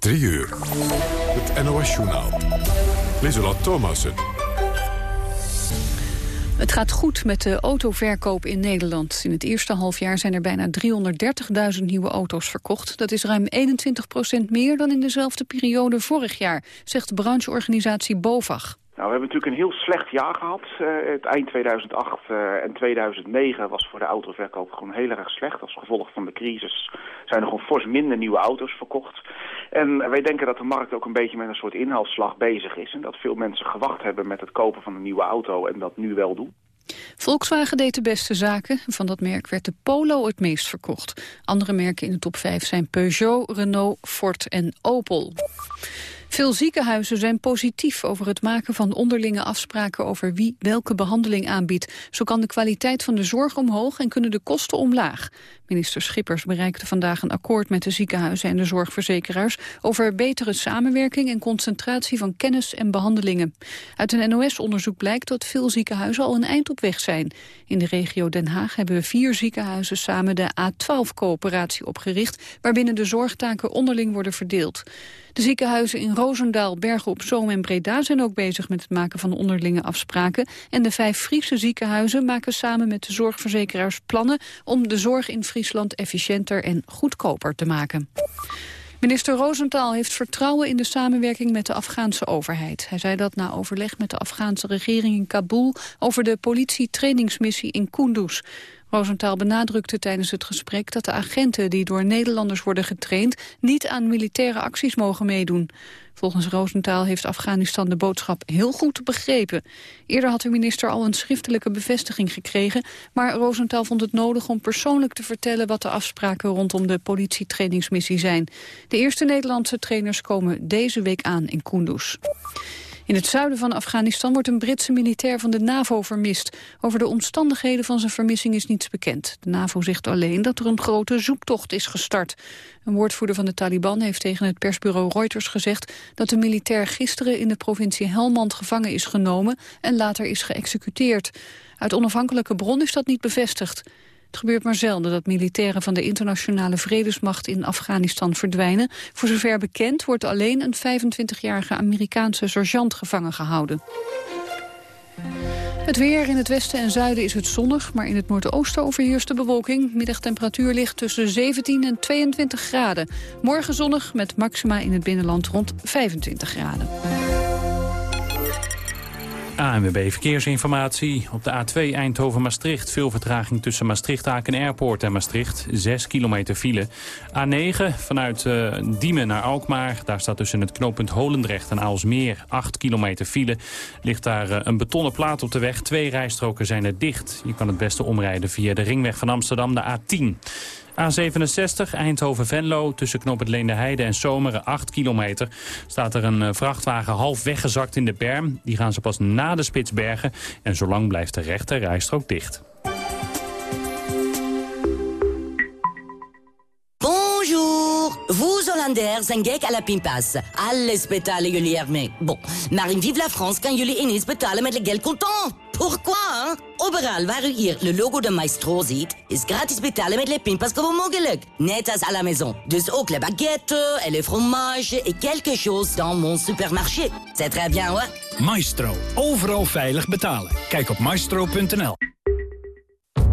3 uur. Het NOS-journaal. Lieselot Thomassen. Het gaat goed met de autoverkoop in Nederland. In het eerste halfjaar zijn er bijna 330.000 nieuwe auto's verkocht. Dat is ruim 21 procent meer dan in dezelfde periode vorig jaar, zegt de brancheorganisatie BOVAG. Nou, we hebben natuurlijk een heel slecht jaar gehad. Uh, het eind 2008 uh, en 2009 was voor de autoverkoop gewoon heel erg slecht. Als gevolg van de crisis zijn er gewoon fors minder nieuwe auto's verkocht. En wij denken dat de markt ook een beetje met een soort inhaalslag bezig is. En dat veel mensen gewacht hebben met het kopen van een nieuwe auto en dat nu wel doen. Volkswagen deed de beste zaken. Van dat merk werd de Polo het meest verkocht. Andere merken in de top 5 zijn Peugeot, Renault, Ford en Opel. Veel ziekenhuizen zijn positief over het maken van onderlinge afspraken over wie welke behandeling aanbiedt. Zo kan de kwaliteit van de zorg omhoog en kunnen de kosten omlaag. Minister Schippers bereikte vandaag een akkoord met de ziekenhuizen en de zorgverzekeraars over betere samenwerking en concentratie van kennis en behandelingen. Uit een NOS-onderzoek blijkt dat veel ziekenhuizen al een eind op weg zijn. In de regio Den Haag hebben vier ziekenhuizen samen de A12-coöperatie opgericht, waarbinnen de zorgtaken onderling worden verdeeld. De ziekenhuizen in Roosendaal, Bergen op Zoom en Breda zijn ook bezig met het maken van onderlinge afspraken. En de vijf Friese ziekenhuizen maken samen met de zorgverzekeraars plannen om de zorg in Friesland efficiënter en goedkoper te maken. Minister Rosenthal heeft vertrouwen in de samenwerking met de Afghaanse overheid. Hij zei dat na overleg met de Afghaanse regering in Kabul over de politietrainingsmissie in Kunduz. Rosenthal benadrukte tijdens het gesprek dat de agenten die door Nederlanders worden getraind niet aan militaire acties mogen meedoen. Volgens Rosenthal heeft Afghanistan de boodschap heel goed begrepen. Eerder had de minister al een schriftelijke bevestiging gekregen, maar Rosenthal vond het nodig om persoonlijk te vertellen wat de afspraken rondom de politietrainingsmissie zijn. De eerste Nederlandse trainers komen deze week aan in Kunduz. In het zuiden van Afghanistan wordt een Britse militair van de NAVO vermist. Over de omstandigheden van zijn vermissing is niets bekend. De NAVO zegt alleen dat er een grote zoektocht is gestart. Een woordvoerder van de Taliban heeft tegen het persbureau Reuters gezegd... dat de militair gisteren in de provincie Helmand gevangen is genomen... en later is geëxecuteerd. Uit onafhankelijke bron is dat niet bevestigd. Het gebeurt maar zelden dat militairen van de internationale vredesmacht in Afghanistan verdwijnen. Voor zover bekend wordt alleen een 25-jarige Amerikaanse sergeant gevangen gehouden. Het weer in het westen en zuiden is het zonnig, maar in het noordoosten overheerst de bewolking. Middagtemperatuur ligt tussen 17 en 22 graden. Morgen zonnig met maxima in het binnenland rond 25 graden. ANWB Verkeersinformatie. Op de A2 Eindhoven-Maastricht. Veel vertraging tussen Maastricht-Aken Airport en Maastricht. 6 kilometer file. A9 vanuit uh, Diemen naar Alkmaar. Daar staat tussen het knooppunt Holendrecht en Aalsmeer 8 kilometer file. Ligt daar uh, een betonnen plaat op de weg. Twee rijstroken zijn er dicht. Je kan het beste omrijden via de ringweg van Amsterdam, de A10. A67 Eindhoven-Venlo tussen knoop het Heide en Zomeren 8 kilometer. Staat er een eh, vrachtwagen half weggezakt in de berm. Die gaan ze pas na de Spitsbergen. En zolang blijft de rechter rijstrook dicht. Bonjour Vous Hollanders zijn gek à la pinpas. Alles betalen jullie ermee. Bon, maar in Vive la France kan jullie ineens betalen met geld contant. Pourquoi? Overal waar u hier le logo de Maestro ziet, is gratis betalen met Le Pimpas gewoon mogelijk. Net als à la maison. Dus ook le baguette et le fromage et quelque chose dans mon supermarché. C'est très bien hoor. Maestro. Overal veilig betalen. Kijk op maestro.nl.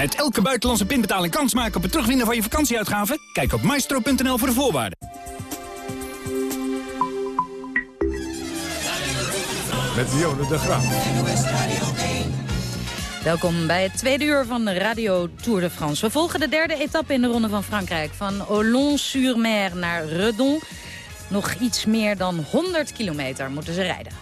Met elke buitenlandse pinbetaling kans maken op het terugwinnen van je vakantieuitgaven? Kijk op maestro.nl voor de voorwaarden. Met Dionne de Graaf. Welkom bij het tweede uur van de Radio Tour de France. We volgen de derde etappe in de Ronde van Frankrijk. Van Olon-sur-Mer naar Redon. Nog iets meer dan 100 kilometer moeten ze rijden.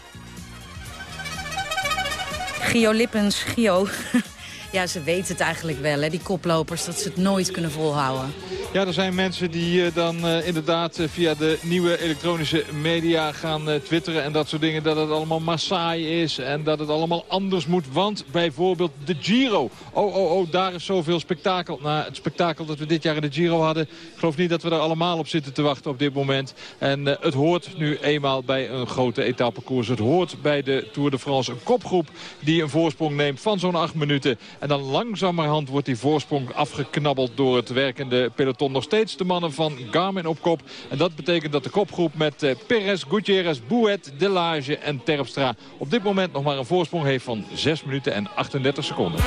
Gio Lippens, Gio, ja, ze weten het eigenlijk wel, hè, die koplopers, dat ze het nooit kunnen volhouden. Ja, er zijn mensen die uh, dan uh, inderdaad uh, via de nieuwe elektronische media gaan twitteren en dat soort dingen. Dat het allemaal massaai is en dat het allemaal anders moet. Want bijvoorbeeld de Giro. Oh, oh, oh, daar is zoveel spektakel. Nou, het spektakel dat we dit jaar in de Giro hadden. Ik geloof niet dat we er allemaal op zitten te wachten op dit moment. En het hoort nu eenmaal bij een grote etappekoers. Het hoort bij de Tour de France een kopgroep die een voorsprong neemt van zo'n acht minuten. En dan langzamerhand wordt die voorsprong afgeknabbeld door het werkende peloton. Nog steeds de mannen van Garmin op kop. En dat betekent dat de kopgroep met eh, Perez, Gutierrez, Bouet, Delage en Terpstra... op dit moment nog maar een voorsprong heeft van 6 minuten en 38 seconden.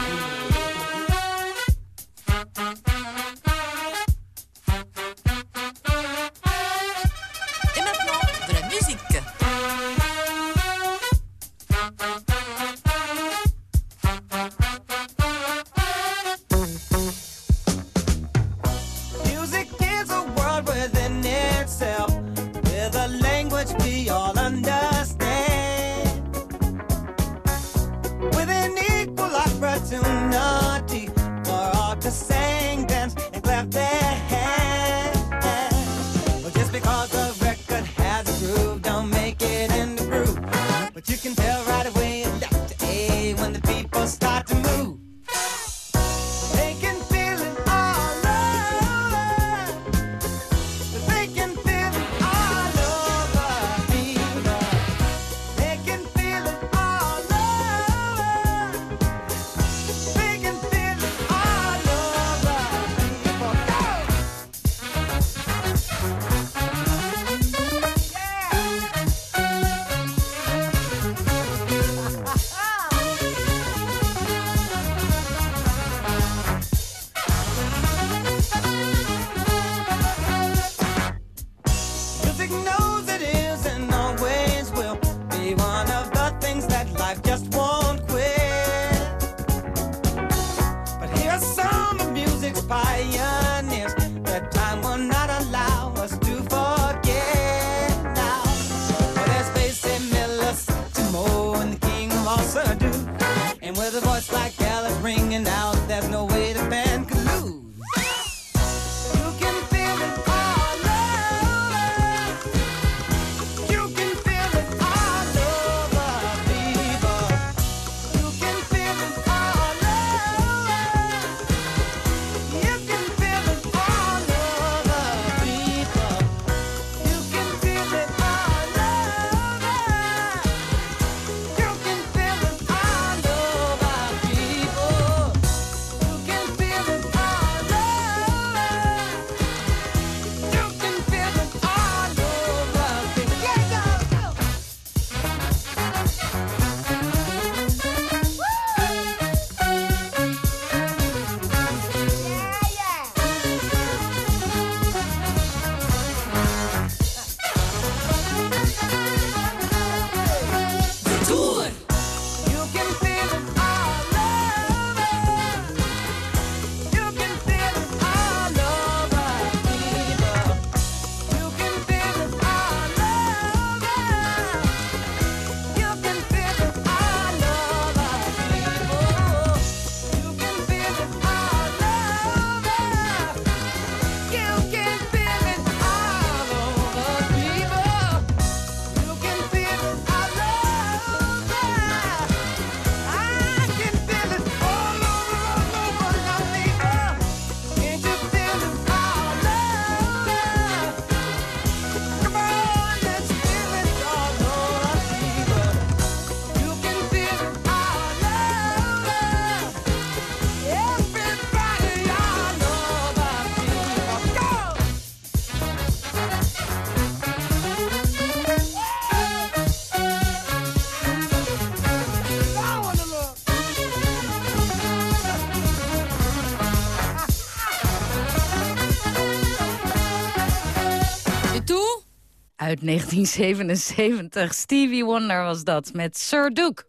Uit 1977. Stevie Wonder was dat met Sir Duke.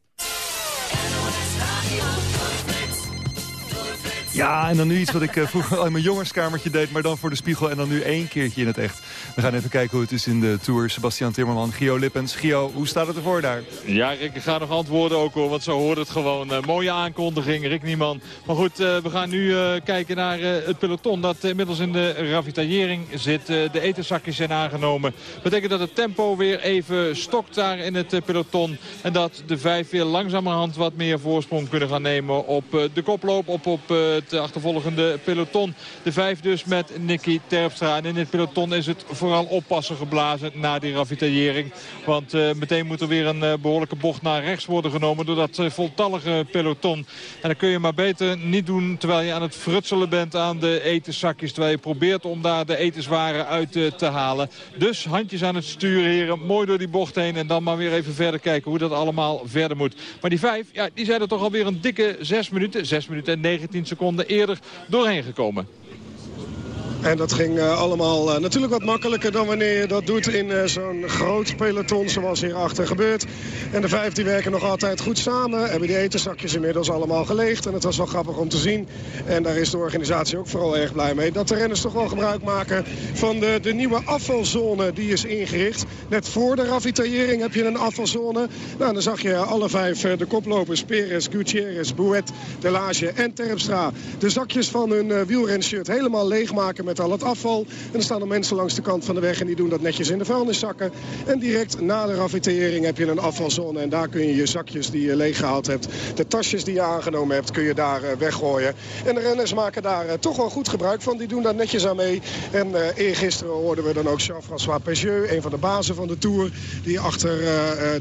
Ja, en dan nu iets wat ik uh, vroeger al in mijn jongenskamertje deed... maar dan voor de spiegel en dan nu één keertje in het echt. We gaan even kijken hoe het is in de Tour. Sebastian Timmerman, Gio Lippens. Gio, hoe staat het ervoor daar? Ja, Rick, ik ga nog antwoorden ook hoor, want zo hoort het gewoon. Uh, mooie aankondiging, Rick Nieman. Maar goed, uh, we gaan nu kijken naar het peloton dat inmiddels in de ravitaillering zit. de etenzakjes zijn aangenomen. betekent dat het tempo weer even stokt daar in het peloton. En dat de vijf weer langzamerhand wat meer voorsprong kunnen gaan nemen op de koploop, op, op het achtervolgende peloton. De vijf dus met Nicky Terpstra. En in dit peloton is het vooral oppassen geblazen na die ravitaillering. Want uh, meteen moet er weer een uh, behoorlijke bocht naar rechts worden genomen door dat uh, voltallige peloton. En dan kun je maar beter niet doen terwijl je aan het frutselen bent aan de etenzakjes. Terwijl je probeert om daar de etenswaren uit te halen. Dus handjes aan het sturen heren. Mooi door die bocht heen en dan maar weer even verder kijken hoe dat allemaal verder moet. Maar die vijf, ja, die zijn er toch alweer een dikke zes minuten. Zes minuten en 19 seconden eerder doorheen gekomen. En dat ging uh, allemaal uh, natuurlijk wat makkelijker dan wanneer je dat doet in uh, zo'n groot peloton zoals hierachter gebeurt. En de vijf die werken nog altijd goed samen. Hebben die etenzakjes inmiddels allemaal geleegd. En het was wel grappig om te zien. En daar is de organisatie ook vooral erg blij mee. Dat de renners toch wel gebruik maken van de, de nieuwe afvalzone die is ingericht. Net voor de ravitaillering heb je een afvalzone. Nou, dan zag je alle vijf de koplopers. Perez, Gutierrez, Bouet, Delage en Terpstra. De zakjes van hun wielrenshirt helemaal leegmaken met met al het afval. En dan staan er mensen langs de kant van de weg en die doen dat netjes in de vuilniszakken. En direct na de ravitering heb je een afvalzone. En daar kun je je zakjes die je leeggehaald hebt, de tasjes die je aangenomen hebt, kun je daar eh, weggooien. En de renners maken daar eh, toch wel goed gebruik van. Die doen daar netjes aan mee. En uh, eergisteren hoorden we dan ook Jean-François Pegieux, een van de bazen van de Tour, die achter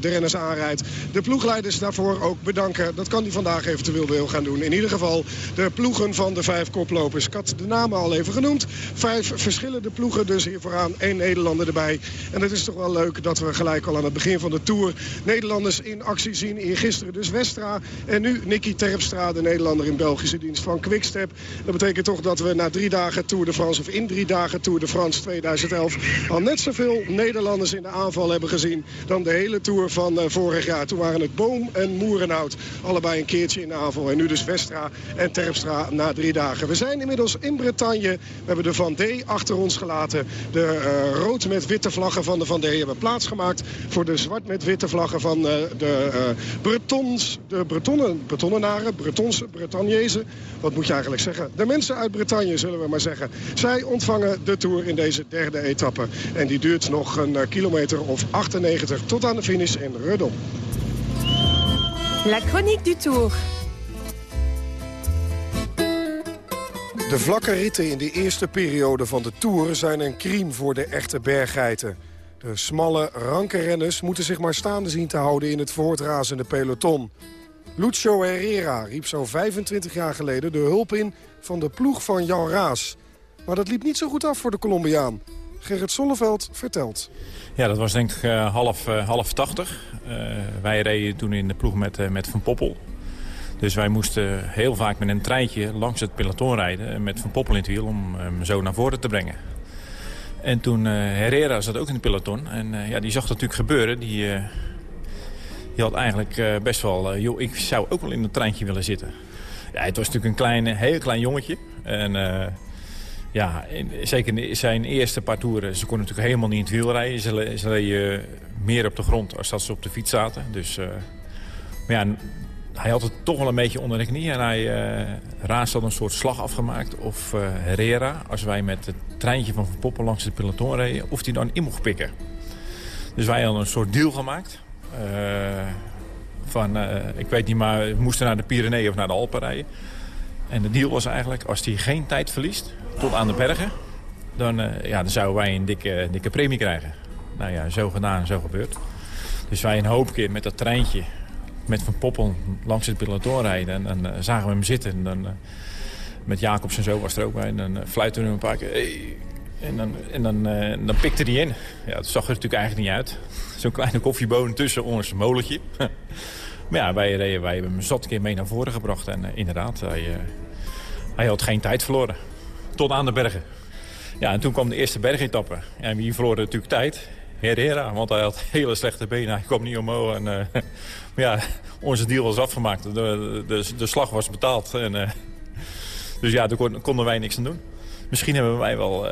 de renners aanrijdt. De ploegleiders daarvoor ook bedanken. Dat kan hij vandaag eventueel gaan doen. In ieder geval de ploegen van de vijf koplopers. Ik had de namen al even genoemd. Vijf verschillende ploegen dus hier vooraan. één Nederlander erbij. En het is toch wel leuk dat we gelijk al aan het begin van de Tour... Nederlanders in actie zien. Hier gisteren dus Westra. En nu Nicky Terpstra, de Nederlander in Belgische dienst van Quickstep. Dat betekent toch dat we na drie dagen Tour de France... of in drie dagen Tour de France 2011... al net zoveel Nederlanders in de aanval hebben gezien... dan de hele Tour van uh, vorig jaar. Toen waren het Boom en Moerenhout. Allebei een keertje in de aanval. En nu dus Westra en Terpstra na drie dagen. We zijn inmiddels in Bretagne. We hebben de van D achter ons gelaten. De uh, rood met witte vlaggen van de Van D hebben plaatsgemaakt voor de zwart met witte vlaggen van uh, de uh, Bretons, de Bretonnen, Bretonnenaren, Bretonse, Bretagnezen. Wat moet je eigenlijk zeggen? De mensen uit Bretagne, zullen we maar zeggen. Zij ontvangen de Tour in deze derde etappe. En die duurt nog een kilometer of 98 tot aan de finish in Redon. La chronique du Tour. De vlakke ritten in de eerste periode van de Tour zijn een crime voor de echte berggeiten. De smalle, ranke renners moeten zich maar staande zien te houden in het voortrazende peloton. Lucio Herrera riep zo'n 25 jaar geleden de hulp in van de ploeg van Jan Raas. Maar dat liep niet zo goed af voor de Colombiaan. Gerrit Solleveld vertelt. Ja, dat was denk ik uh, half, uh, half 80. Uh, wij reden toen in de ploeg met, met Van Poppel. Dus wij moesten heel vaak met een treintje langs het peloton rijden... met Van Poppel in het wiel om hem zo naar voren te brengen. En toen uh, Herrera zat ook in het peloton. En uh, ja, die zag dat natuurlijk gebeuren. Die, uh, die had eigenlijk best wel... joh, ik zou ook wel in het treintje willen zitten. Ja, het was natuurlijk een klein, heel klein jongetje. En ja, zeker in zijn eerste paar toeren... ze kon natuurlijk helemaal niet in het wiel rijden. Ze, ze meer op de grond als dat ze op de fiets zaten. Dus... maar ja, hij had het toch wel een beetje onder de knie. En hij uh, Raas had een soort slag afgemaakt. Of uh, Herrera, als wij met het treintje van Van Poppen langs het peloton reden... of hij dan in mocht pikken. Dus wij hadden een soort deal gemaakt. Uh, van, ik weet niet maar, we moesten naar de Pyreneeën of naar de Alpen rijden. En de deal was eigenlijk, als hij geen tijd verliest tot aan de bergen... dan, ja, dan zouden wij een dikke, dikke premie krijgen. Nou ja, zo gedaan, zo gebeurd. Dus wij een hoop keer met dat treintje met Van Poppel langs het peloton rijden. En uh, zagen we hem zitten. En dan, uh, met Jacobs en zo was er ook bij. En dan uh, fluiten we hem een paar keer. En dan, en dan, dan pikte hij in. Ja, dat zag er natuurlijk eigenlijk niet uit. Zo'n kleine koffieboon tussen ons molentje. maar ja, wij, reden, wij hebben hem zat keer mee naar voren gebracht. En inderdaad, hij, hij had geen tijd verloren. Tot aan de bergen. Ja, en toen kwam de eerste bergetappe. En wie verloor natuurlijk tijd? Herrera, want hij had hele slechte benen. Hij kwam niet omhoog. En, ja, onze deal was afgemaakt. De, de, de slag was betaald. En, uh, Dus ja, daar konden wij niks aan doen. Misschien hebben wij wel,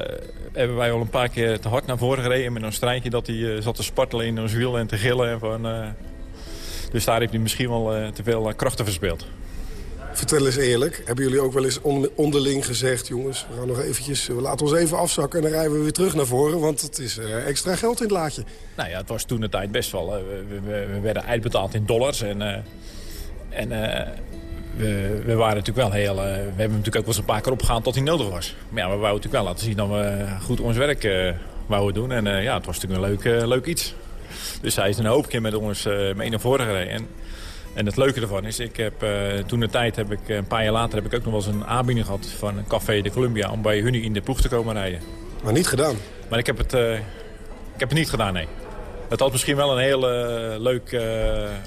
hebben wij wel een paar keer te hard naar voren gereden met een strijdje dat hij zat te spartelen in ons wiel en te gillen. En van, dus daar heeft hij misschien wel te veel krachten verspeeld. Vertel eens eerlijk, hebben jullie ook wel eens onderling gezegd... jongens, we gaan nog eventjes, we laten ons even afzakken... en dan rijden we weer terug naar voren, want het is uh, extra geld in het laadje. Nou ja, het was toen de tijd best wel. we, we, we, werden uitbetaald in dollars en... Uh, en uh, we, we, waren natuurlijk wel heel... we hebben natuurlijk ook wel eens een paar keer opgegaan tot hij nodig was. Maar ja, we wouden natuurlijk wel laten zien dat we goed ons werk wouden doen. En ja, het was natuurlijk een leuk, leuk iets. Dus hij is een hoop keer met ons mee naar voren gereden. En, en het leuke ervan is, ik heb, uh, toen de tijd heb ik, een paar jaar later heb ik ook nog wel eens een aanbieding gehad van een Café de Columbia om bij hun in de ploeg te komen rijden. Maar niet gedaan? Maar ik heb het, uh, ik heb het niet gedaan, nee. Het had misschien wel een heel uh, leuk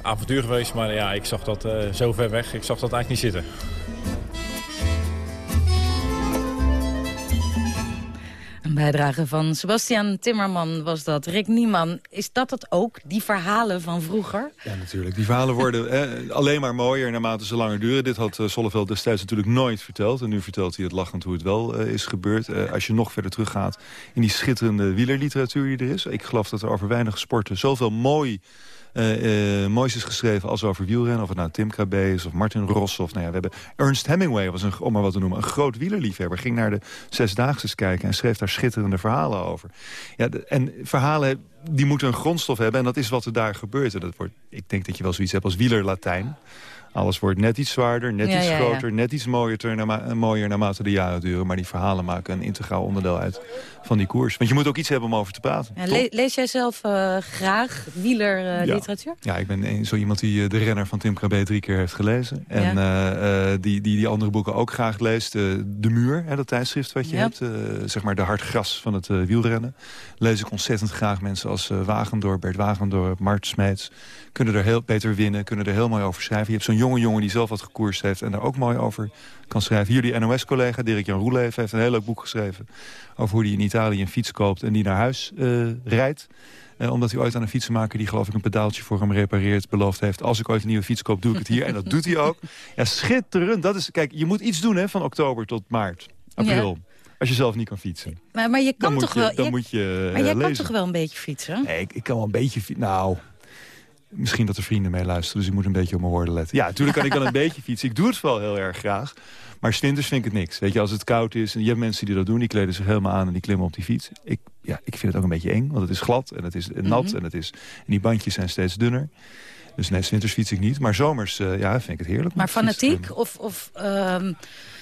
avontuur geweest, maar ja, ik zag dat zo ver weg. Ik zag dat eigenlijk niet zitten. Een bijdrage van Sebastian Timmerman was dat. Rick Nieman, is dat het ook, die verhalen van vroeger? Ja, natuurlijk. Die verhalen worden alleen maar mooier naarmate ze langer duren. Dit had uh, Solleveld destijds natuurlijk nooit verteld. En nu vertelt hij het lachend hoe het wel uh, is gebeurd. Uh, als je nog verder teruggaat in die schitterende wielerliteratuur die er is. Ik geloof dat er over weinig sporten zoveel mooi uh, moois is geschreven als over wielrennen. Of het nou Tim Krabbe is of Martin Ross. Of, nou ja, we hebben Ernst Hemingway, was een, om maar wat te noemen, een groot wielerliefhebber. Ging naar de Zesdaagse kijken en schreef daar schitterende verhalen over. Ja, en verhalen die moeten een grondstof hebben. En dat is wat er daar gebeurt. Dat wordt, ik denk dat je wel zoiets hebt als wielerlatijn. Alles wordt net iets zwaarder, net iets groter, net iets mooier, naarma mooier naarmate de jaren duren. Maar die verhalen maken een integraal onderdeel uit van die koers. Want je moet ook iets hebben om over te praten. Le lees jij zelf uh, graag wielerliteratuur? Uh, ja. ja. ik ben zo iemand die uh, de renner van Tim Krabbe drie keer heeft gelezen. En die, die die andere boeken ook graag leest. de Muur, hè, dat tijdschrift wat je hebt. zeg maar de hard gras van het wielrennen. Lees ik ontzettend graag mensen als Wagendorp, Bert Wagendorp, Mart Smeets kunnen er heel beter winnen, kunnen er heel mooi over schrijven. Je hebt zo'n jonge jongen die zelf wat gekoerst heeft en daar ook mooi over kan schrijven. Jullie NOS-collega Dirk-Jan Roeleven heeft een heel leuk boek geschreven... over hoe hij in Italië een fiets koopt en die naar huis uh, rijdt. Uh, omdat hij ooit aan een fietsenmaker die geloof ik een pedaaltje voor hem repareert... beloofd heeft, als ik ooit een nieuwe fiets koop, doe ik het hier. en dat doet hij ook. Ja, schitterend. Dat is, kijk, je moet iets doen hè, van oktober tot maart, april. Als je zelf niet kan fietsen. Maar, maar je kan toch wel... Dan moet je Maar jij lezen. kan toch wel een beetje fietsen? Nee, ik, ik kan wel een beetje fietsen. Nou, Misschien dat er vrienden mee luisteren, dus ik moet een beetje op mijn woorden letten. Ja, natuurlijk kan ik wel een beetje fietsen. Ik doe het wel heel erg graag. Maar winters vind ik het niks. Weet je, als het koud is en je hebt mensen die dat doen... die kleden zich helemaal aan en die klimmen op die fiets. Ik, ja, ik vind het ook een beetje eng, want het is glad en het is nat... Mhm. en, het is, en die bandjes zijn steeds dunner. Dus nee, winters fiets ik niet. Maar zomers uh, ja, vind ik het heerlijk. Maar fanatiek? Of, of um,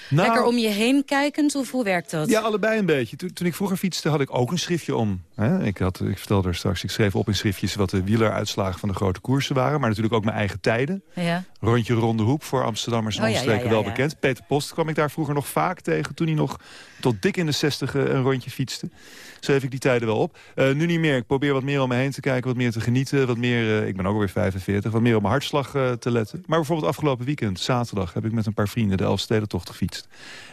nou, lekker om je heen kijkend? Of hoe werkt dat? Ja, allebei een beetje. Toen, toen ik vroeger fietste had ik ook een schriftje om. Hè? Ik, had, ik vertelde er straks, ik schreef op in schriftjes... wat de wieleruitslagen van de grote koersen waren. Maar natuurlijk ook mijn eigen tijden. Ja. Rondje Ronde Hoep voor Amsterdammers en oh, omstreken wel bekend. Peter Post kwam ik daar vroeger nog vaak tegen... toen hij nog tot dik in de zestig een rondje fietste schreef ik die tijden wel op. Uh, nu niet meer. Ik probeer wat meer om me heen te kijken, wat meer te genieten. Wat meer, uh, ik ben ook alweer 45, wat meer op mijn hartslag uh, te letten. Maar bijvoorbeeld afgelopen weekend, zaterdag, heb ik met een paar vrienden de Elfstedentocht gefietst.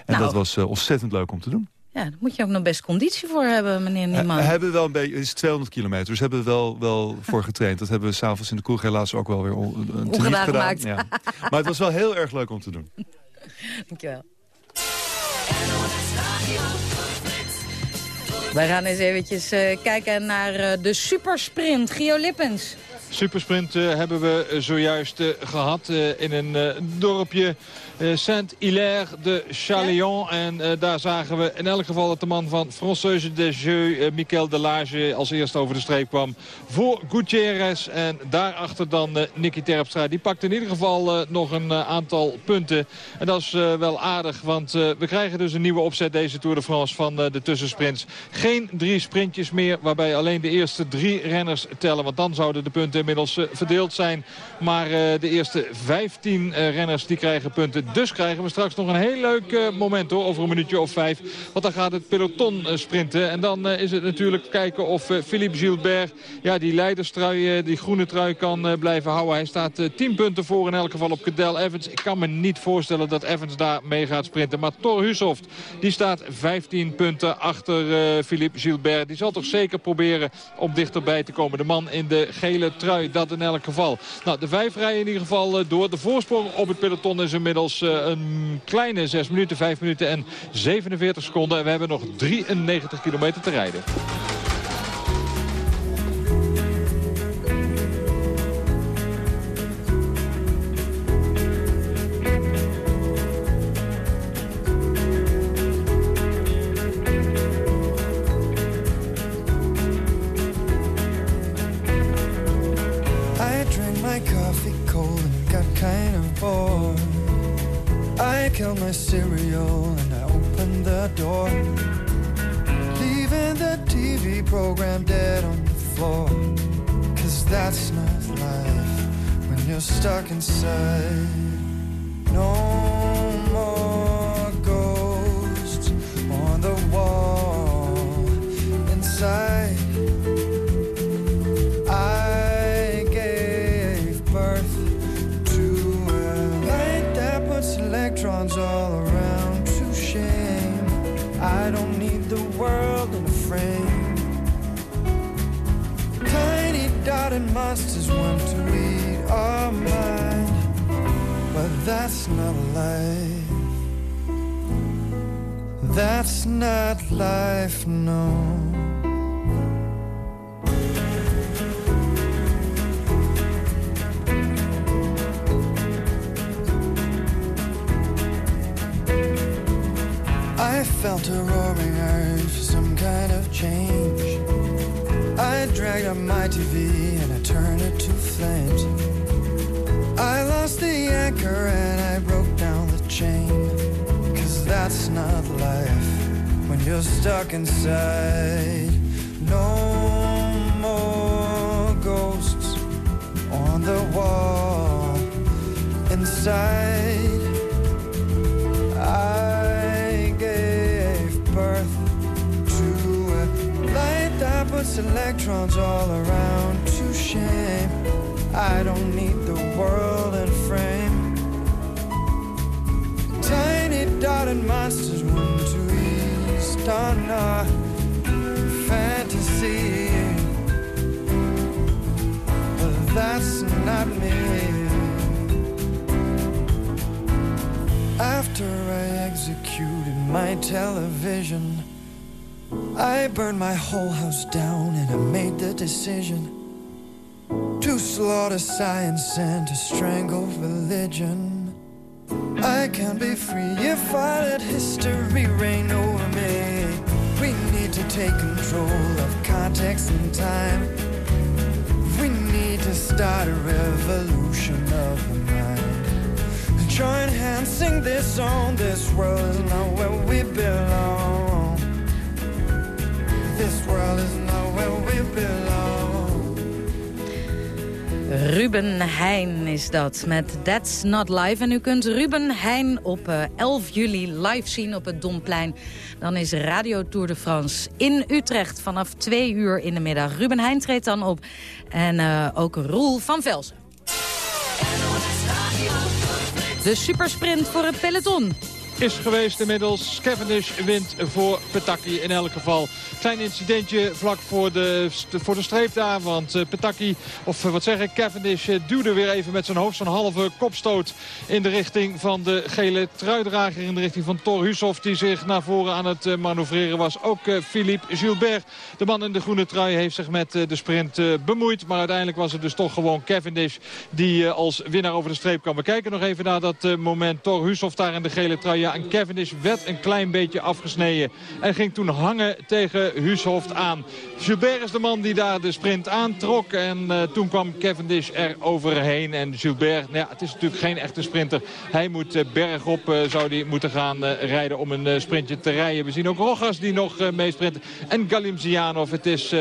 En nou. dat was ontzettend leuk om te doen. Ja, daar moet je ook nog best conditie voor hebben, meneer Nieman. We hebben wel een beetje, het is 200 kilometer, dus hebben we wel, wel voor getraind. Dat hebben we s'avonds in de koer helaas ook wel weer on, gedaan. Gemaakt. Ja. Maar het was wel heel erg leuk om te doen. Dankjewel. Wij gaan eens eventjes uh, kijken naar uh, de supersprint. Gio Lippens. Supersprint uh, hebben we zojuist gehad in een dorpje Saint-Hilaire de Chalion. En uh, daar zagen we in elk geval dat de man van Françoise de Jeu, uh, Michael Delage, als eerste over de streep kwam voor Gutierrez. En daarachter dan Nicky Terpstra. Die pakt in ieder geval nog een aantal punten. En dat is wel aardig, want we krijgen dus een nieuwe opzet deze Tour de France van de tussensprints. Geen drie sprintjes meer, waarbij alleen de eerste drie renners tellen. Want dan zouden de punten inmiddels verdeeld zijn. Maar de eerste 15 renners die krijgen punten dus krijgen we straks nog een heel leuk uh, moment hoor, over een minuutje of vijf. Want dan gaat het peloton uh, sprinten. En dan uh, is het natuurlijk kijken of Philippe Gilbert ja, die leiderstrui, die groene trui kan blijven houden. Hij staat 10 punten voor in elk geval op Cadel Evans. Ik kan me niet voorstellen dat Evans daar mee gaat sprinten. Maar Thor die staat 15 punten achter Philippe Gilbert. Die zal toch zeker proberen om dichterbij te komen. De man in de gele trui. Dat in elk geval. Nou, de vijf rijden in ieder geval door. De voorsprong op het peloton is inmiddels een kleine 6 minuten, 5 minuten en 47 seconden. En we hebben nog 93 kilometer te rijden. Tiny dotted monsters want to eat our mind, but that's not life. That's not life, no. I felt a roaring urge for some kind of change. I dragged up my TV I it to flames. I lost the anchor and I broke down the chain. Cause that's not life when you're stuck inside. No more ghosts on the wall inside. I gave birth to a light that puts electrons all around shame. I don't need the world in frame. Tiny dotted monsters want to east on fantasy. But that's not me. After I executed my television, I burned my whole house down and I made the decision to slaughter science and to strangle religion. I can be free if I let history reign over me. We need to take control of context and time. We need to start a revolution of the mind. Join hands, sing this song. This world is not where we belong. This world is not where we belong. Ruben Heijn is dat met That's Not Live. En u kunt Ruben Heijn op eh, 11 juli live zien op het Domplein. Dan is Radio Tour de France in Utrecht vanaf 2 uur in de middag. Ruben Heijn treedt dan op. En eh, ook Roel van Velsen. De supersprint voor het peloton. Is geweest inmiddels. Cavendish wint voor Petacchi in elk geval. Klein incidentje vlak voor de, voor de streep daar. Want uh, Petacchi, of uh, wat zeg ik, Cavendish uh, duwde weer even met zijn hoofd zo'n halve kopstoot in de richting van de gele truidrager. In de richting van Thor Hushoff die zich naar voren aan het manoeuvreren was. Ook Philippe Gilbert, de man in de groene trui, heeft zich met de sprint bemoeid. Maar uiteindelijk was het dus toch gewoon Cavendish die als winnaar over de streep kwam. We kijken nog even naar dat moment. Thor Hushoff daar in de gele trui. En Cavendish werd een klein beetje afgesneden. En ging toen hangen tegen Hushoft aan. Gilbert is de man die daar de sprint aantrok. En uh, toen kwam Cavendish er overheen. En Gilbert, nou het is natuurlijk geen echte sprinter. Hij moet uh, bergop uh, zou die moeten gaan rijden om een sprintje te rijden. We zien ook Rogas die nog meesprint. En Galimzianov. Het is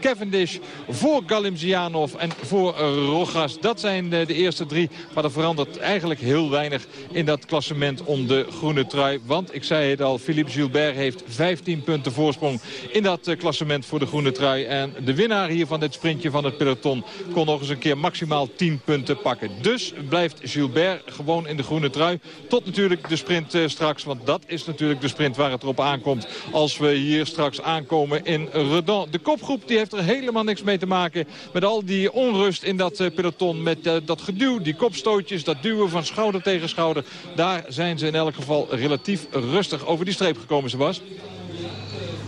Cavendish voor Galimzianov en voor Rogas. Dat zijn de eerste drie. Maar er verandert eigenlijk heel weinig in dat klassement om de groene trui. Want ik zei het al, Philippe Gilbert heeft 15 punten voorsprong in dat uh, klassement voor de groene trui. En de winnaar hier van dit sprintje van het peloton kon nog eens een keer maximaal 10 punten pakken. Dus blijft Gilbert gewoon in de groene trui. Tot natuurlijk de sprint uh, straks. Want dat is natuurlijk de sprint waar het erop aankomt. Als we hier straks aankomen in Redon. De kopgroep die heeft er helemaal niks mee te maken. Met al die onrust in dat uh, peloton. Met dat geduw, die kopstootjes, dat duwen van schouder tegen schouder. Daar zijn ze in elk geval relatief rustig over die streep gekomen, Sebas.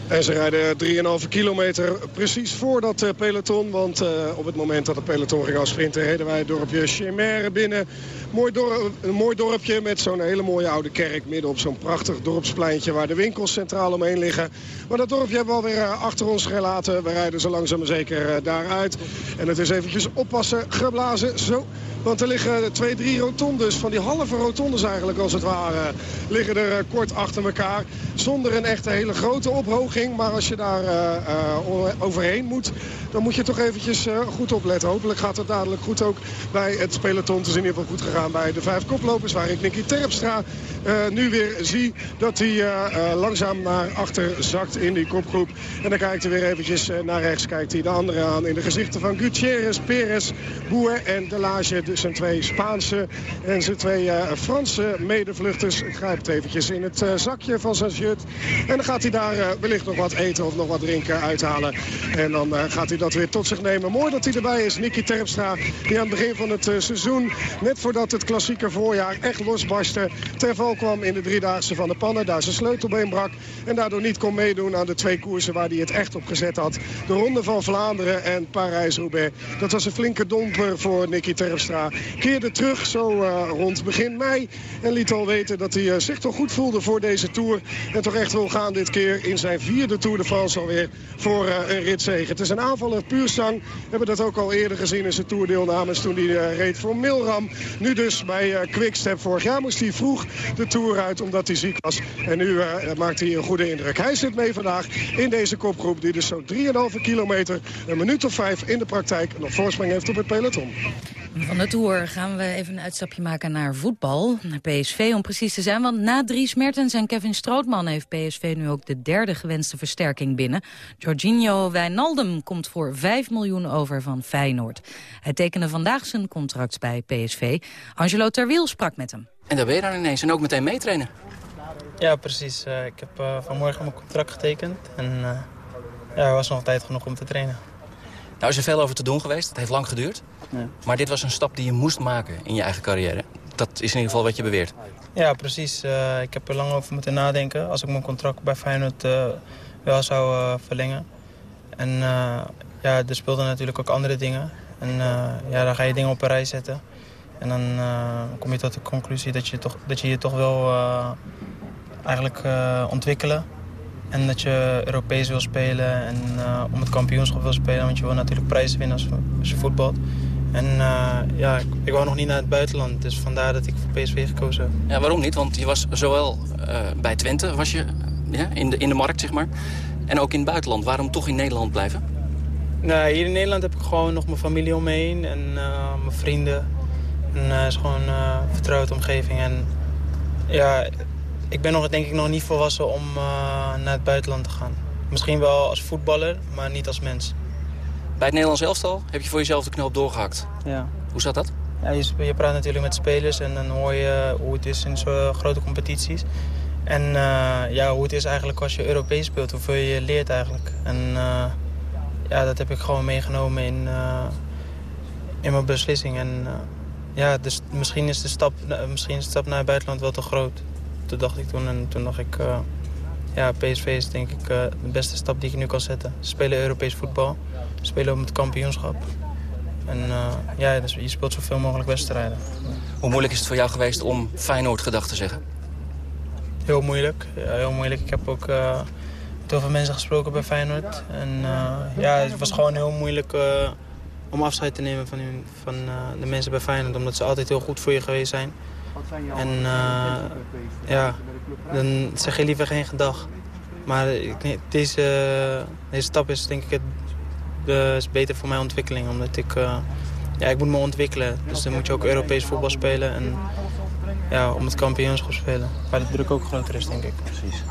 En ze rijden 3,5 kilometer precies voor dat uh, peloton. Want uh, op het moment dat het peloton ging afsprinten... reden wij het dorpje Chimère binnen. Mooi dorp, een mooi dorpje met zo'n hele mooie oude kerk... midden op zo'n prachtig dorpspleintje waar de winkels centraal omheen liggen. Maar dat dorpje hebben we alweer uh, achter ons gelaten. We rijden zo langzaam maar zeker daaruit. En het is eventjes oppassen, geblazen. Zo, want er liggen twee, drie rotondes, van die halve rotondes eigenlijk als het ware, liggen er kort achter elkaar. Zonder een echte hele grote ophoging. Maar als je daar uh, uh, overheen moet, dan moet je toch eventjes uh, goed opletten. Hopelijk gaat het dadelijk goed ook bij het peloton. Het is in ieder geval goed gegaan bij de vijf koplopers. Waar ik Nicky Terpstra nu weer zie dat hij langzaam naar achter zakt in die kopgroep. En dan kijkt hij weer eventjes naar rechts. Kijkt hij de anderen aan in de gezichten van Gutierrez, Perez, Boer en Delage. Dus zijn twee Spaanse en zijn twee Franse medevluchters. Grijpt eventjes in het zakje van zijn shirt. En dan gaat hij daar wellicht nog wat eten of nog wat drinken uithalen. En dan uh, gaat hij dat weer tot zich nemen. Mooi dat hij erbij is, Nicky Terpstra. Die aan het begin van het uh, seizoen, net voordat het klassieke voorjaar echt losbarstte... ter val kwam in de driedaagse van de pannen. Daar zijn sleutelbeen brak. En daardoor niet kon meedoen aan de twee koersen waar hij het echt op gezet had. De Ronde van Vlaanderen en Parijs-Roubaix. Dat was een flinke domper voor Nicky Terpstra. Keerde terug zo uh, rond begin mei. En liet al weten dat hij zich toch goed voelde voor deze Tour. En toch echt wil gaan dit keer in zijn vierde Tour de France alweer voor uh, een ritzege. Het is een aanvaller puur sang. We hebben dat ook al eerder gezien in zijn toerdeelnames toen hij uh, reed voor Milram. Nu dus bij uh, Quickstep. Vorig jaar moest hij vroeg de Tour uit omdat hij ziek was. En nu maakt hij een goede indruk. Hij zit mee vandaag in deze kopgroep die dus zo'n 3,5 kilometer, een minuut of vijf in de praktijk nog voorsprong heeft op het peloton. Van de Tour gaan we even een uitstapje maken naar voetbal. Naar PSV om precies te zijn. Want na Dries Mertens en Kevin Strootman heeft PSV nu ook de derde gewenste versterking binnen. Jorginho Wijnaldum komt voor 5 miljoen over van Feyenoord. Hij tekende vandaag zijn contract bij PSV. Angelo Terwiel sprak met hem. En daar ben je dan ineens en ook meteen meetrainen. Ja, precies. Uh, ik heb uh, vanmorgen mijn contract getekend. En uh, ja, er was nog tijd genoeg om te trainen. Nou is er veel over te doen geweest. Het heeft lang geduurd. Ja. Maar dit was een stap die je moest maken in je eigen carrière. Dat is in ieder geval wat je beweert. Ja, precies. Uh, ik heb er lang over moeten nadenken. Als ik mijn contract bij Feyenoord uh, wel zou uh, verlengen. En ja, er speelden natuurlijk ook andere dingen. En ja, dan ga je dingen op een rij zetten. En dan kom je tot de conclusie dat je, toch, dat je je toch wil eigenlijk ontwikkelen. En dat je Europees wil spelen en om het kampioenschap wil spelen. Want je wil natuurlijk prijzen winnen als, als je voetbalt. En uh, ja, ik, ik wou nog niet naar het buitenland. Dus vandaar dat ik voor PSV gekozen heb. Ja, waarom niet? Want je was zowel uh, bij Twente was je, ja, in, de, in de markt, zeg maar. En ook in het buitenland. Waarom toch in Nederland blijven? Nou, hier in Nederland heb ik gewoon nog mijn familie om me heen. En mijn vrienden. En het is gewoon een vertrouwde omgeving. En ja, ik ben nog, denk ik nog niet volwassen om naar het buitenland te gaan. Misschien wel als voetballer, maar niet als mens. Bij het Nederlands elftal heb je voor jezelf de knoop doorgehakt. Ja. Hoe zat dat? Ja, je, je praat natuurlijk met spelers en dan hoor je hoe het is in zo'n grote competities. En uh, ja, hoe het is eigenlijk als je Europees speelt, hoeveel je leert eigenlijk. En uh, ja, dat heb ik gewoon meegenomen in, in mijn beslissing. En ja, dus misschien is, de stap, misschien is de stap naar het buitenland wel te groot toen dacht ik toen. En toen dacht ik, ja, PSV is denk ik uh, de beste stap die ik nu kan zetten. Spelen Europees voetbal, spelen om het kampioenschap. En uh, ja, dus je speelt zoveel mogelijk wedstrijden. Hoe moeilijk is het voor jou geweest om Feyenoord gedacht te zeggen? Heel moeilijk, ja, heel moeilijk. Ik heb ook met heel veel mensen gesproken bij Feyenoord. En ja, het was gewoon heel moeilijk om afscheid te nemen van, van de mensen bij Feyenoord. Omdat ze altijd heel goed voor je geweest zijn. En uh, ja, dan zeg je liever geen gedag. Maar deze, deze stap is denk ik het, uh, is beter voor mijn ontwikkeling. Omdat ik uh, ja, ik moet me ontwikkelen. Dus dan moet je ook Europees voetbal spelen. En ja, om het kampioenschap spelen. Waar de druk ook groter is, denk ik. Precies.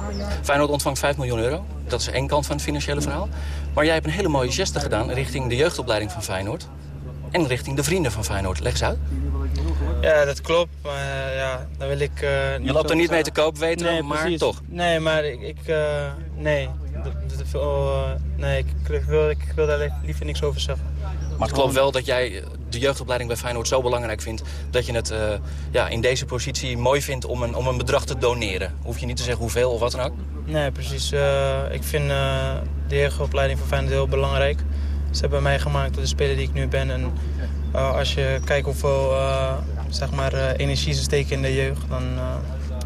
Feyenoord ontvangt 5 miljoen euro. Dat is één kant van het financiële verhaal. Maar jij hebt een hele mooie geste gedaan richting de jeugdopleiding van Feyenoord. En richting de vrienden van Feyenoord. Leg eens uit. Ja, dat klopt. Maar ja, dan wil ik... Uh, je loopt er niet mee te koop, weten nee, maar precies. toch? Nee, maar ik... ik uh, nee. Uh, nee, ik, wil, ik wil daar liever niks over zeggen. Maar het klopt wel dat jij de jeugdopleiding bij Feyenoord zo belangrijk vindt... dat je het uh, ja, in deze positie mooi vindt om een, om een bedrag te doneren. Hoef je niet te zeggen hoeveel of wat dan ook? Nee, precies. Uh, ik vind uh, de jeugdopleiding van Feyenoord heel belangrijk. Ze hebben mij gemaakt tot de speler die ik nu ben. En als je kijkt hoeveel zeg maar, energie ze steken in de jeugd... dan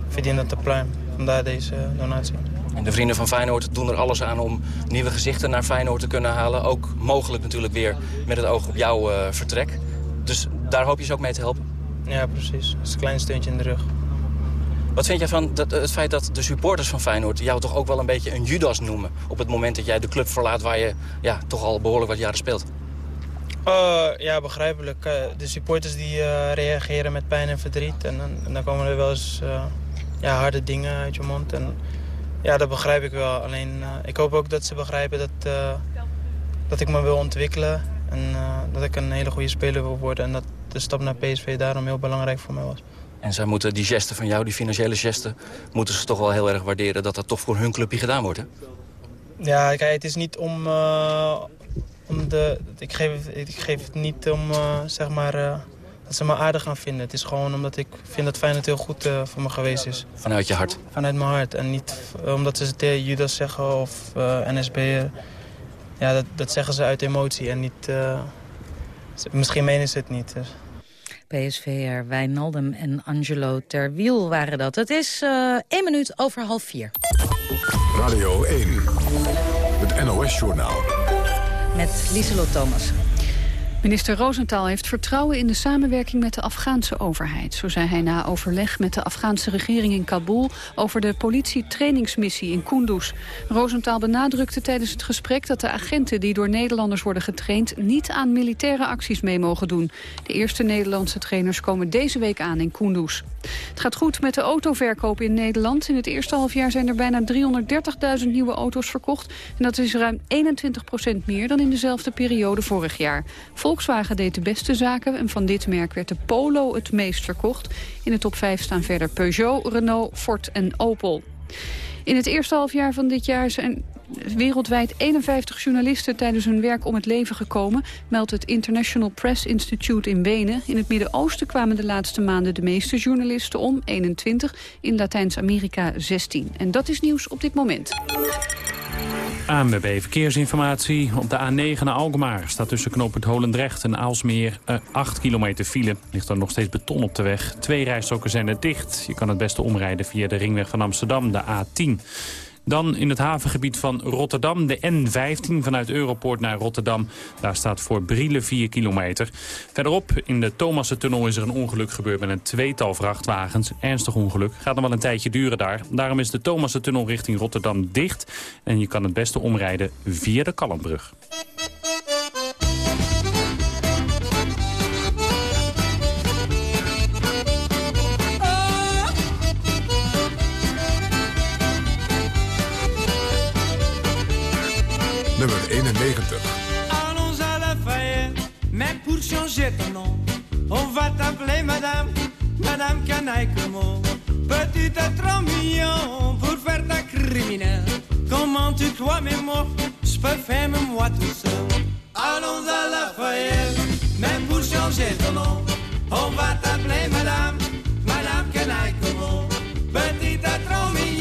verdient dat de pluim. Vandaar deze donatie. En de vrienden van Feyenoord doen er alles aan om nieuwe gezichten naar Feyenoord te kunnen halen. Ook mogelijk natuurlijk weer met het oog op jouw vertrek. Dus daar hoop je ze ook mee te helpen? Ja, precies. Dat is een klein steuntje in de rug. Wat vind jij van dat, het feit dat de supporters van Feyenoord jou toch ook wel een beetje een Judas noemen... op het moment dat jij de club verlaat waar je ja, toch al behoorlijk wat jaren speelt? Uh, ja, begrijpelijk. Uh, de supporters die reageren met pijn en verdriet. En, dan komen er wel eens ja, harde dingen uit je mond. En ja, dat begrijp ik wel. Alleen ik hoop ook dat ze begrijpen dat, dat ik me wil ontwikkelen. En dat ik een hele goede speler wil worden. En dat de stap naar PSV daarom heel belangrijk voor mij was. En zij moeten die gesten van jou, die financiële gesten... moeten ze toch wel heel erg waarderen dat dat toch voor hun clubje gedaan wordt, hè? Ja, kijk, het is niet om... om de, ik, geef, ik geef het niet om, zeg maar dat ze me aardig gaan vinden. Het is gewoon omdat ik vind dat Feyenoord heel goed voor me geweest is. Vanuit je hart? Vanuit mijn hart. En niet omdat ze het Judas zeggen of NSB. Ja, dat, dat zeggen ze uit emotie en niet... Misschien menen ze het niet. Dus. PSV'er Wijnaldum en Angelo Terwiel waren dat. Het is uh, één minuut over half vier. Radio 1, het NOS-journaal. Met Lieselot Thomas. Minister Rosenthal heeft vertrouwen in de samenwerking met de Afghaanse overheid. Zo zei hij na overleg met de Afghaanse regering in Kabul... over de politietrainingsmissie in Kunduz. Rosenthal benadrukte tijdens het gesprek dat de agenten... die door Nederlanders worden getraind... niet aan militaire acties mee mogen doen. De eerste Nederlandse trainers komen deze week aan in Kunduz. Het gaat goed met de autoverkoop in Nederland. In het eerste halfjaar zijn er bijna 330.000 nieuwe auto's verkocht. En dat is ruim 21% meer dan in dezelfde periode vorig jaar. Volkswagen deed de beste zaken en van dit merk werd de Polo het meest verkocht. In de top 5 staan verder Peugeot, Renault, Ford en Opel. In het eerste halfjaar van dit jaar zijn wereldwijd 51 journalisten tijdens hun werk om het leven gekomen, meldt het International Press Institute in Wenen. In het Midden-Oosten kwamen de laatste maanden de meeste journalisten om, 21, in Latijns-Amerika 16. En dat is nieuws op dit moment. ANWB Verkeersinformatie. Op de A9 naar Alkmaar staat tussen knooppunt Holendrecht en Aalsmeer uh, 8 kilometer file. Ligt er nog steeds beton op de weg. Twee rijstroken zijn er dicht. Je kan het beste omrijden via de ringweg van Amsterdam, de A10. Dan in het havengebied van Rotterdam, de N15 vanuit Europoort naar Rotterdam. Daar staat voor Brielen 4 kilometer. Verderop in de Thomassentunnel is er een ongeluk gebeurd met een tweetal vrachtwagens. Ernstig ongeluk. Gaat nog wel een tijdje duren daar. Daarom is de Thomassentunnel richting Rotterdam dicht. En je kan het beste omrijden via de Kalmbrug. 91. Allons à la Lafayette, mais pour changer ton nom, on va t'appeler Madame, Madame Canaille. Petit à 3 millions pour faire ta criminelle. Comment tu crois, mes mots, je peux faire moi tout seul. Allons à la Lafayette, même pour changer ton nom, on va t'appeler Madame, Madame Canaille. Petit à 3 millions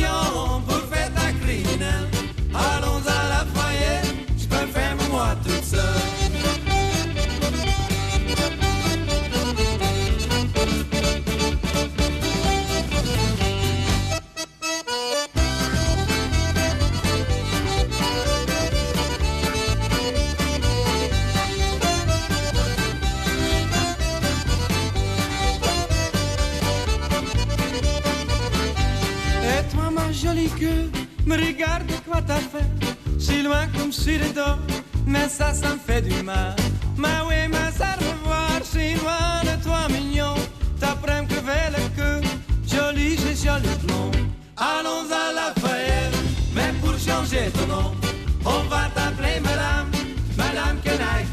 jolie queue, me regarde quoi t'as fait. Si loin comme sur le dos, mais ça, ça me fait du mal. Mais oui, mais ça revoir, c'est loin de toi, mignon. T'apprends que vers le queue, joli, j'ai joli blond. Allons à la Lafayette, mais pour changer ton nom, on va t'appeler madame, madame Kenaï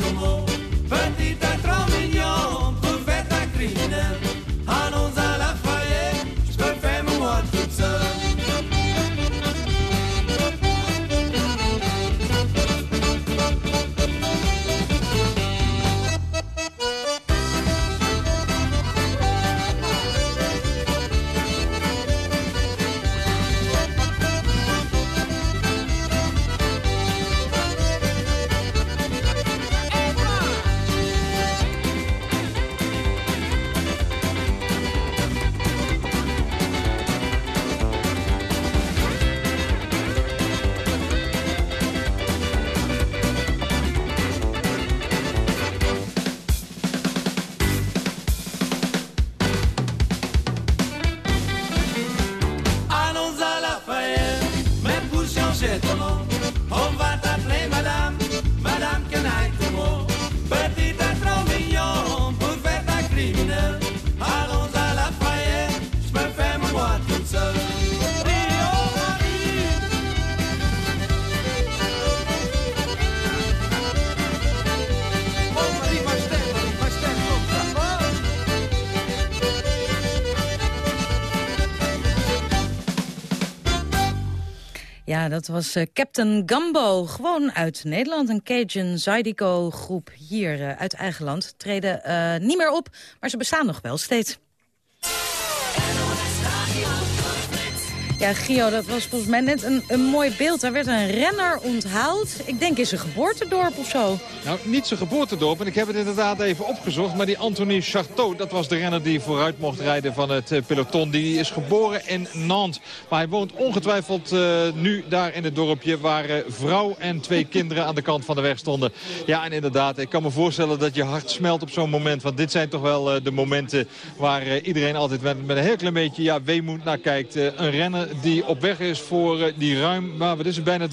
Dat was eh, Captain Gumbo, gewoon uit Nederland. Een Cajun Zydeco groep hier eh, uit eigen land. Treden eh, niet meer op, maar ze bestaan nog wel steeds. Ja, Gio, dat was volgens mij net een, een mooi beeld. Daar werd een renner onthaald. Ik denk in zijn geboortedorp of zo. Nou, niet zijn geboortedorp. En ik heb het inderdaad even opgezocht. Maar die Anthony Charteau, dat was de renner die vooruit mocht rijden van het eh, peloton. Die is geboren in Nantes. Maar hij woont ongetwijfeld eh, nu daar in het dorpje... waar eh, vrouw en twee kinderen aan de kant van de weg stonden. Ja, en inderdaad, ik kan me voorstellen dat je hart smelt op zo'n moment. Want dit zijn toch wel de momenten waar iedereen altijd met, met een heel klein beetje ja, weemoed naar kijkt. Een renner die op weg is voor eh, die ruim, maar wat is bijna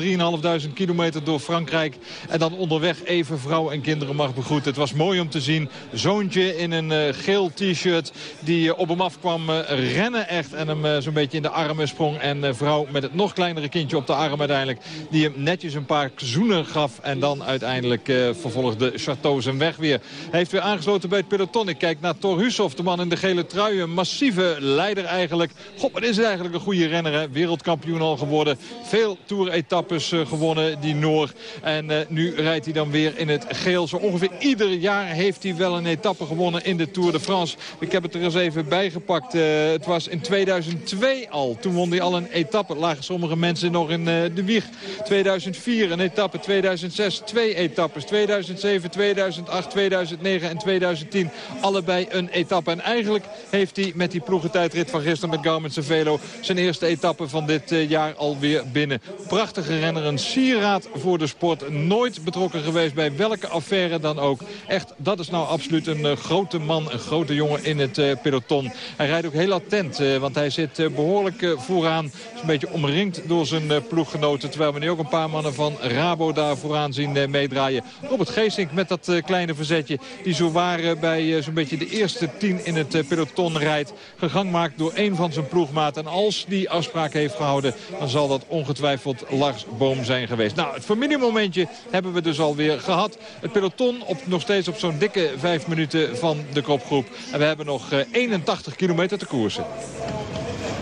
3.500 kilometer door Frankrijk. En dan onderweg even vrouw en kinderen mag begroeten. Het was mooi om te zien. Zoontje in een eh, geel t-shirt die eh, op hem afkwam rennen echt. En hem zo'n beetje in de armen sprong. En vrouw met het nog kleinere kindje op de arm uiteindelijk. Die hem netjes een paar zoenen gaf. En dan uiteindelijk vervolgde Chateau zijn weg weer. Hij heeft weer aangesloten bij het peloton. Ik kijk naar Thor Hushoff, de man in de gele trui. Een massieve leider eigenlijk. God, wat is het eigenlijk een goede renner. Wereldkampioen al geworden. Veel toeretappes uh, gewonnen, die Noor. En uh, nu rijdt hij dan weer in het geel. Zo ongeveer ieder jaar heeft hij wel een etappe gewonnen in de Tour de France. Ik heb het er eens even bijgepakt. Uh, het was in 2002 al. Toen won hij al een etappe. Lagen sommige mensen nog in de wieg. 2004 een etappe. 2006 twee etappes. 2007, 2008, 2009 en 2010 allebei een etappe. En eigenlijk heeft hij met die ploegentijdrit van gisteren met Garmin Cervelo... zijn eerste etappe van dit uh, jaar alweer binnen. Prachtige renner, een sieraad voor de sport. Nooit betrokken geweest bij welke affaire dan ook. Echt, dat is nou absoluut een uh, grote man, een grote jongen in het uh, peloton. Hij rijdt ook heel attent, want hij zit behoorlijk vooraan. Een beetje omringd door zijn ploeggenoten. Terwijl we nu ook een paar mannen van Rabo daar vooraan zien meedraaien. Robert Geesink met dat kleine verzetje. Die zo waar bij zo'n beetje de eerste tien in het peloton rijdt. Gegang maakt door een van zijn ploegmaten. En als die heeft gehouden, dan zal dat ongetwijfeld Lars Boom zijn geweest. Nou, het familiemomentje hebben we dus alweer gehad. Het peloton op, nog steeds op zo'n dikke vijf minuten van de kopgroep. En we hebben nog uh, 81 kilometer te koersen.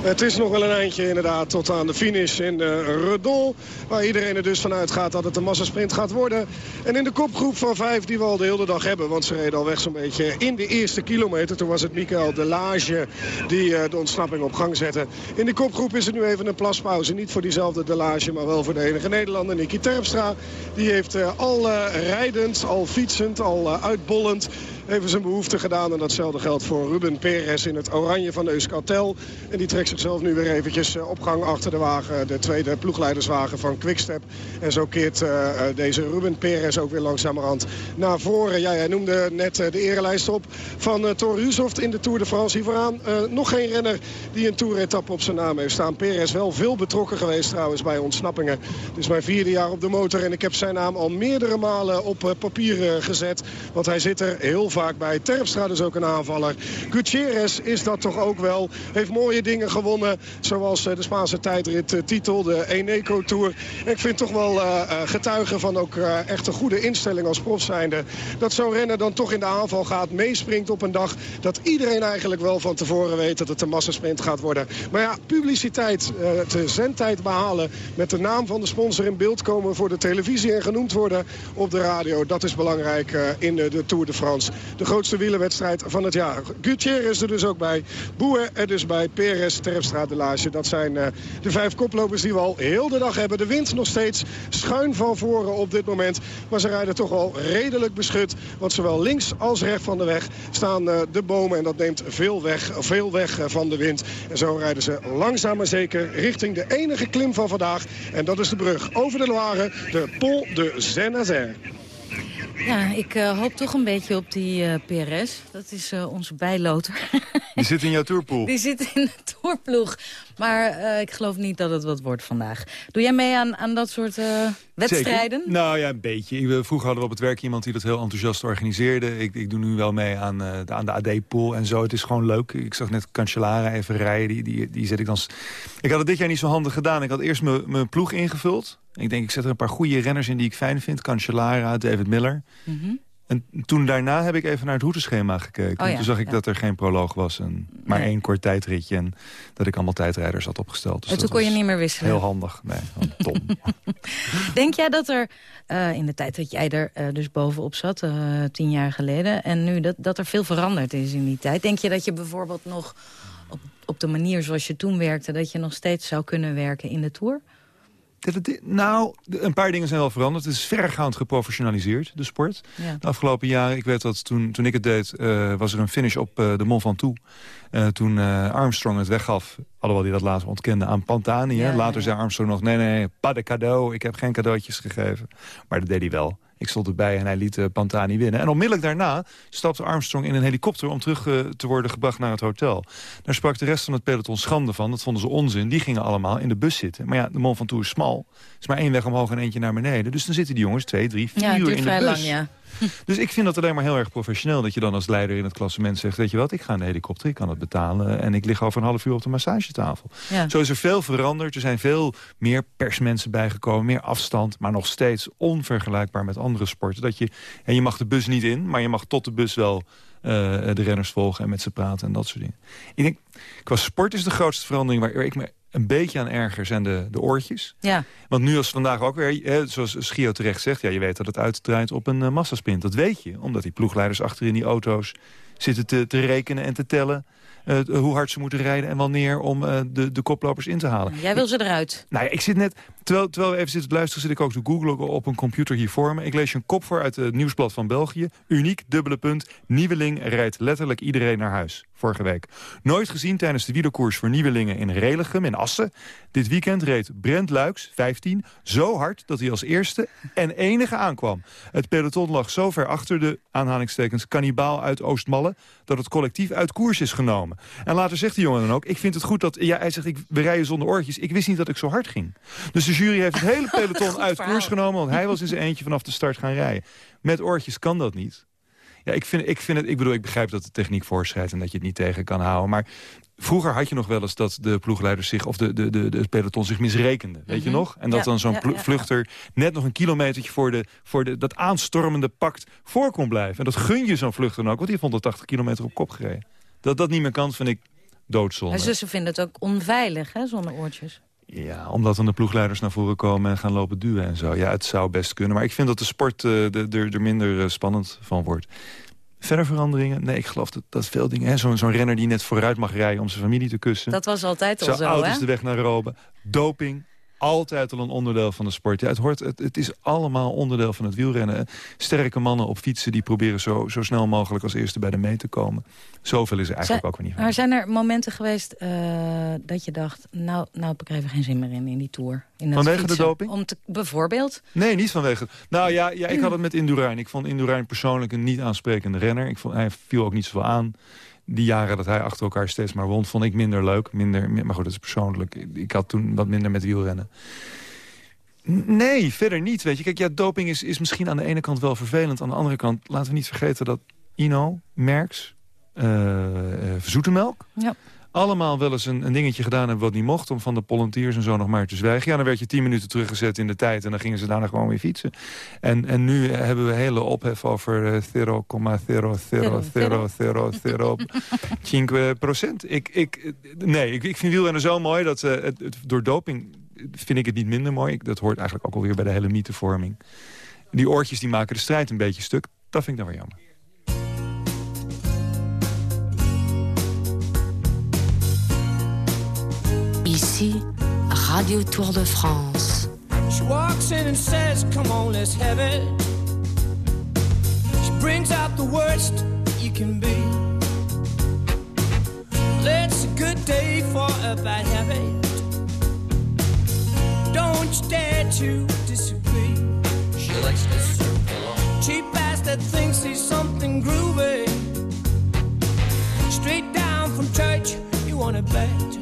Het is nog wel een eindje inderdaad tot aan de finish in de Redon. Waar iedereen er dus vanuit gaat dat het een massasprint gaat worden. En in de kopgroep van vijf die we al de hele dag hebben. Want ze reden al weg zo'n beetje in de eerste kilometer. Toen was het Michael Delage die uh, de ontsnapping op gang zette. In de kopgroep is er nu even een plaspauze. Niet voor diezelfde Delage, maar wel voor de enige Nederlander. Nicky Terpstra. Die heeft uh, al uh, rijdend, al fietsend, al uitbollend even zijn behoefte gedaan. En datzelfde geldt voor Ruben Perez in het oranje van Euskaltel. En die trekt zichzelf nu weer eventjes op gang achter de wagen. De tweede ploegleiderswagen van Quickstep. En zo keert uh, deze Ruben Perez ook weer langzamerhand naar voren. Ja, jij noemde net de erelijst op van uh, Thor Hushoft in de Tour de France. Hier vooraan nog geen renner die een toeretappe op zijn naam heeft staan. Perez wel veel betrokken geweest trouwens bij ontsnappingen. Het is mijn vierde jaar op de motor. En ik heb zijn naam al meerdere malen op papier gezet. Want hij zit er heel vaak bij. Terpstra is ook een aanvaller. Gutierrez is dat toch ook wel. Heeft mooie dingen gewonnen. Zoals de Spaanse tijdrit titel, de Eneco Tour. ik vind toch wel getuigen van ook echt een goede instelling als prof zijnde. Dat zo'n renner dan toch in de aanval gaat, meespringt op een dag... dat iedereen eigenlijk wel van tevoren weet dat het een massasprint gaat worden. Maar ja, publiciteit, de zendtijd behalen... met de naam van de sponsor in beeld komen voor de televisie... en genoemd worden op de radio, dat is belangrijk in de Tour de France. De grootste wielerwedstrijd van het jaar. Gutierrez er dus ook bij. Boer er dus bij. Perez, Terpstra, De Lage. Dat zijn de vijf koplopers die we al heel de dag hebben. De wind nog steeds schuin van voren op dit moment. Maar ze rijden toch wel redelijk beschut. Want zowel links als rechts van de weg staan eh, de bomen. En dat neemt veel weg, veel weg eh, van de wind. En zo rijden ze langzaam maar zeker richting de enige klim van vandaag. En dat is de brug over de Loire, de Pont de Saint-Nazaire. Ja, ik uh, hoop toch een beetje op die uh, PRS. Dat is uh, onze bijloter. Die zit in jouw tourploeg? Die zit in de tourploeg. Maar ik geloof niet dat het wat wordt vandaag. Doe jij mee aan, aan dat soort wedstrijden? Zeker. Nou ja, een beetje. Vroeger hadden we op het werk iemand die dat heel enthousiast organiseerde. Ik, ik doe nu wel mee aan, de, aan de AD-pool en zo. Het is gewoon leuk. Ik zag net Cancellara even rijden. Die, die, die zet ik dan... Ik had het dit jaar niet zo handig gedaan. Ik had eerst mijn ploeg ingevuld. Ik denk, ik zet er een paar goede renners in die ik fijn vind. Cancellara, David Miller. Mhm. En toen daarna heb ik even naar het routeschema gekeken. Oh toen zag ik dat er geen proloog was. En maar één kort tijdritje. En dat ik allemaal tijdrijders had opgesteld. Dus en toen kon je niet meer wisselen? Heel handig. Nee, tom. Denk jij dat er uh, in de tijd dat jij er uh, dus bovenop zat, uh, tien jaar geleden... en nu dat, dat er veel veranderd is in die tijd... denk je dat je bijvoorbeeld nog op, op de manier zoals je toen werkte... dat je nog steeds zou kunnen werken in de Tour? Nou, een paar dingen zijn wel veranderd. Het is verregaand geprofessionaliseerd, de sport. De afgelopen jaren, ik weet dat toen, toen ik het deed... Uh, was er een finish op uh, de Mont Ventoux. Uh, toen Armstrong het weggaf, alhoewel hij dat later ontkende, aan Pantani. Ja, later zei Armstrong nog, nee, nee, pas de cadeau. Ik heb geen cadeautjes gegeven. Maar dat deed hij wel. Ik stond erbij en hij liet uh, Pantani winnen. En onmiddellijk daarna stapte Armstrong in een helikopter... om terug uh, te worden gebracht naar het hotel. Daar sprak de rest van het peloton schande van. Dat vonden ze onzin. Die gingen allemaal in de bus zitten. Maar ja, de Mont Ventoux is smal. Het is maar één weg omhoog en eentje naar beneden. Dus dan zitten die jongens twee, drie, vier uur in de bus. Lang, ja. Dus ik vind dat alleen maar heel erg professioneel... dat je dan als leider in het klassement zegt... weet je wat, ik ga in de helikopter, ik kan het betalen... en ik lig over een half uur op de massagetafel. Ja. Zo is er veel veranderd. Er zijn veel meer persmensen bijgekomen, meer afstand... maar nog steeds onvergelijkbaar met andere sporten. Dat je, en je mag de bus niet in, maar je mag tot de bus wel... Uh, de renners volgen en met ze praten en dat soort dingen. Ik denk, qua sport is de grootste verandering waar ik me een beetje aan erger zijn de, de oortjes. Ja. Want nu als vandaag ook weer, hè, zoals Schio terecht zegt... Ja, je weet dat het uitdraait op een uh, massaspint. Dat weet je, omdat die ploegleiders achter in die auto's zitten te, te rekenen en te tellen... Uh, hoe hard ze moeten rijden en wanneer om uh, de, de koplopers in te halen. Jij wil ze eruit. Nou ja, ik zit net, terwijl, terwijl we even zitten te luisteren... zit ik ook te googlen op een computer hier voor me. Ik lees je een kop voor uit het Nieuwsblad van België. Uniek, dubbele punt, Nieuweling rijdt letterlijk iedereen naar huis vorige week. Nooit gezien tijdens de wielerkoers voor Nieuwelingen in Relichem in Assen. Dit weekend reed Brent Luiks, 15, zo hard dat hij als eerste en enige aankwam. Het peloton lag zo ver achter de aanhalingstekens kannibaal uit Oostmalle... dat het collectief uit koers is genomen. En later zegt de jongen dan ook, ik vind het goed dat... Ja, hij zegt, ik, we rijden zonder oortjes. Ik wist niet dat ik zo hard ging. Dus de jury heeft het hele peloton uit koers genomen... want hij was in zijn eentje vanaf de start gaan rijden. Met oortjes kan dat niet. Ja, ik, vind, ik, vind het, ik bedoel, ik begrijp dat de techniek voorschrijdt... en dat je het niet tegen kan houden. Maar vroeger had je nog wel eens dat de ploegleiders zich... of de, de, de, de peloton zich misrekende, weet je mhm. nog? En dat dan zo'n vluchter net nog een kilometertje... voor, de, voor de, dat aanstormende pact voor kon blijven. En dat gun je zo'n vluchter ook, want die heeft 180 kilometer op kop gereden. Dat dat niet meer kan, vind ik doodzonde. En zussen vinden het ook onveilig, hè, zonder oortjes. Ja, omdat dan de ploegleiders naar voren komen en gaan lopen duwen en zo. Ja, het zou best kunnen. Maar ik vind dat de sport uh, er minder uh, spannend van wordt. Verder veranderingen? Nee, ik geloof dat, dat veel dingen... Zo'n zo renner die net vooruit mag rijden om zijn familie te kussen. Dat was altijd al zo, oud is de weg naar Rome. Doping, altijd al een onderdeel van de sport. Ja, het, hoort, het, het, is allemaal onderdeel van het wielrennen. Sterke mannen op fietsen die proberen zo, zo snel mogelijk als eerste bij de mee te komen. Zoveel is er eigenlijk ook weer niet van. Maar zijn er momenten geweest uh, dat je dacht... nou, nou heb ik er even geen zin meer in, in die Tour? In vanwege fietsen, de doping? Om te, bijvoorbeeld? Nee, niet vanwege... Nou ja, ja ik had het met Indurain. Ik vond Indurain persoonlijk een niet aansprekende renner. Ik vond, hij viel ook niet zoveel aan die jaren dat hij achter elkaar steeds maar won... vond ik minder leuk. Minder, maar goed, dat is persoonlijk. Ik had toen wat minder met wielrennen. Nee, verder niet. Weet je. Kijk, ja, doping is, is misschien aan de ene kant wel vervelend. Aan de andere kant, laten we niet vergeten dat Ino, Merks, uh, zoetemelk. Ja. Allemaal wel eens een, een, dingetje gedaan hebben wat niet mocht... om van de volunteers en zo nog maar te zwijgen. Ja, dan werd je tien minuten teruggezet in de tijd... en dan gingen ze daarna gewoon weer fietsen. En, en nu hebben we hele ophef over 0,0000005 procent. Ik, ik, nee, ik, ik vind wielrennen zo mooi dat uh, het, het, door doping vind ik het niet minder mooi. Ik, dat hoort eigenlijk ook alweer bij de hele mythevorming. Die oortjes die maken de strijd een beetje stuk. Dat vind ik dan wel jammer. Ici, Radio Tour de France. She walks in and says, come on, let's have it. She brings out the worst you can be. It's a good day for a bad habit. Don't you dare to disagree. She likes to circle on. Cheap ass that thinks he's something groovy. Straight down from church, you wanna bet.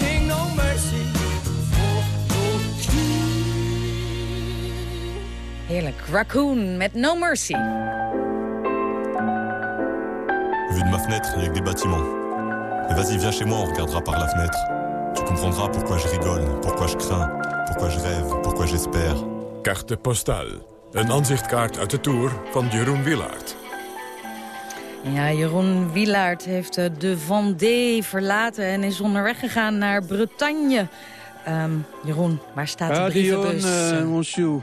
Heerlijk. Raccoon met No Mercy. Vu de ma fenêtre, il a que des bâtiments. Et vas-y, viens chez moi, on regardera par la fenêtre. Tu comprendras pourquoi je rigole, pourquoi je crains, pourquoi je rêve, pourquoi j'espère. Carte postale. Een aanzichtkaart uit de Tour van Jeroen Willaert. Ja, Jeroen Willaert heeft eh, de Vendée verlaten en is onderweg gegaan naar Bretagne. Um, Jeroen, waar staat de brievenbus? Uh, monsieur.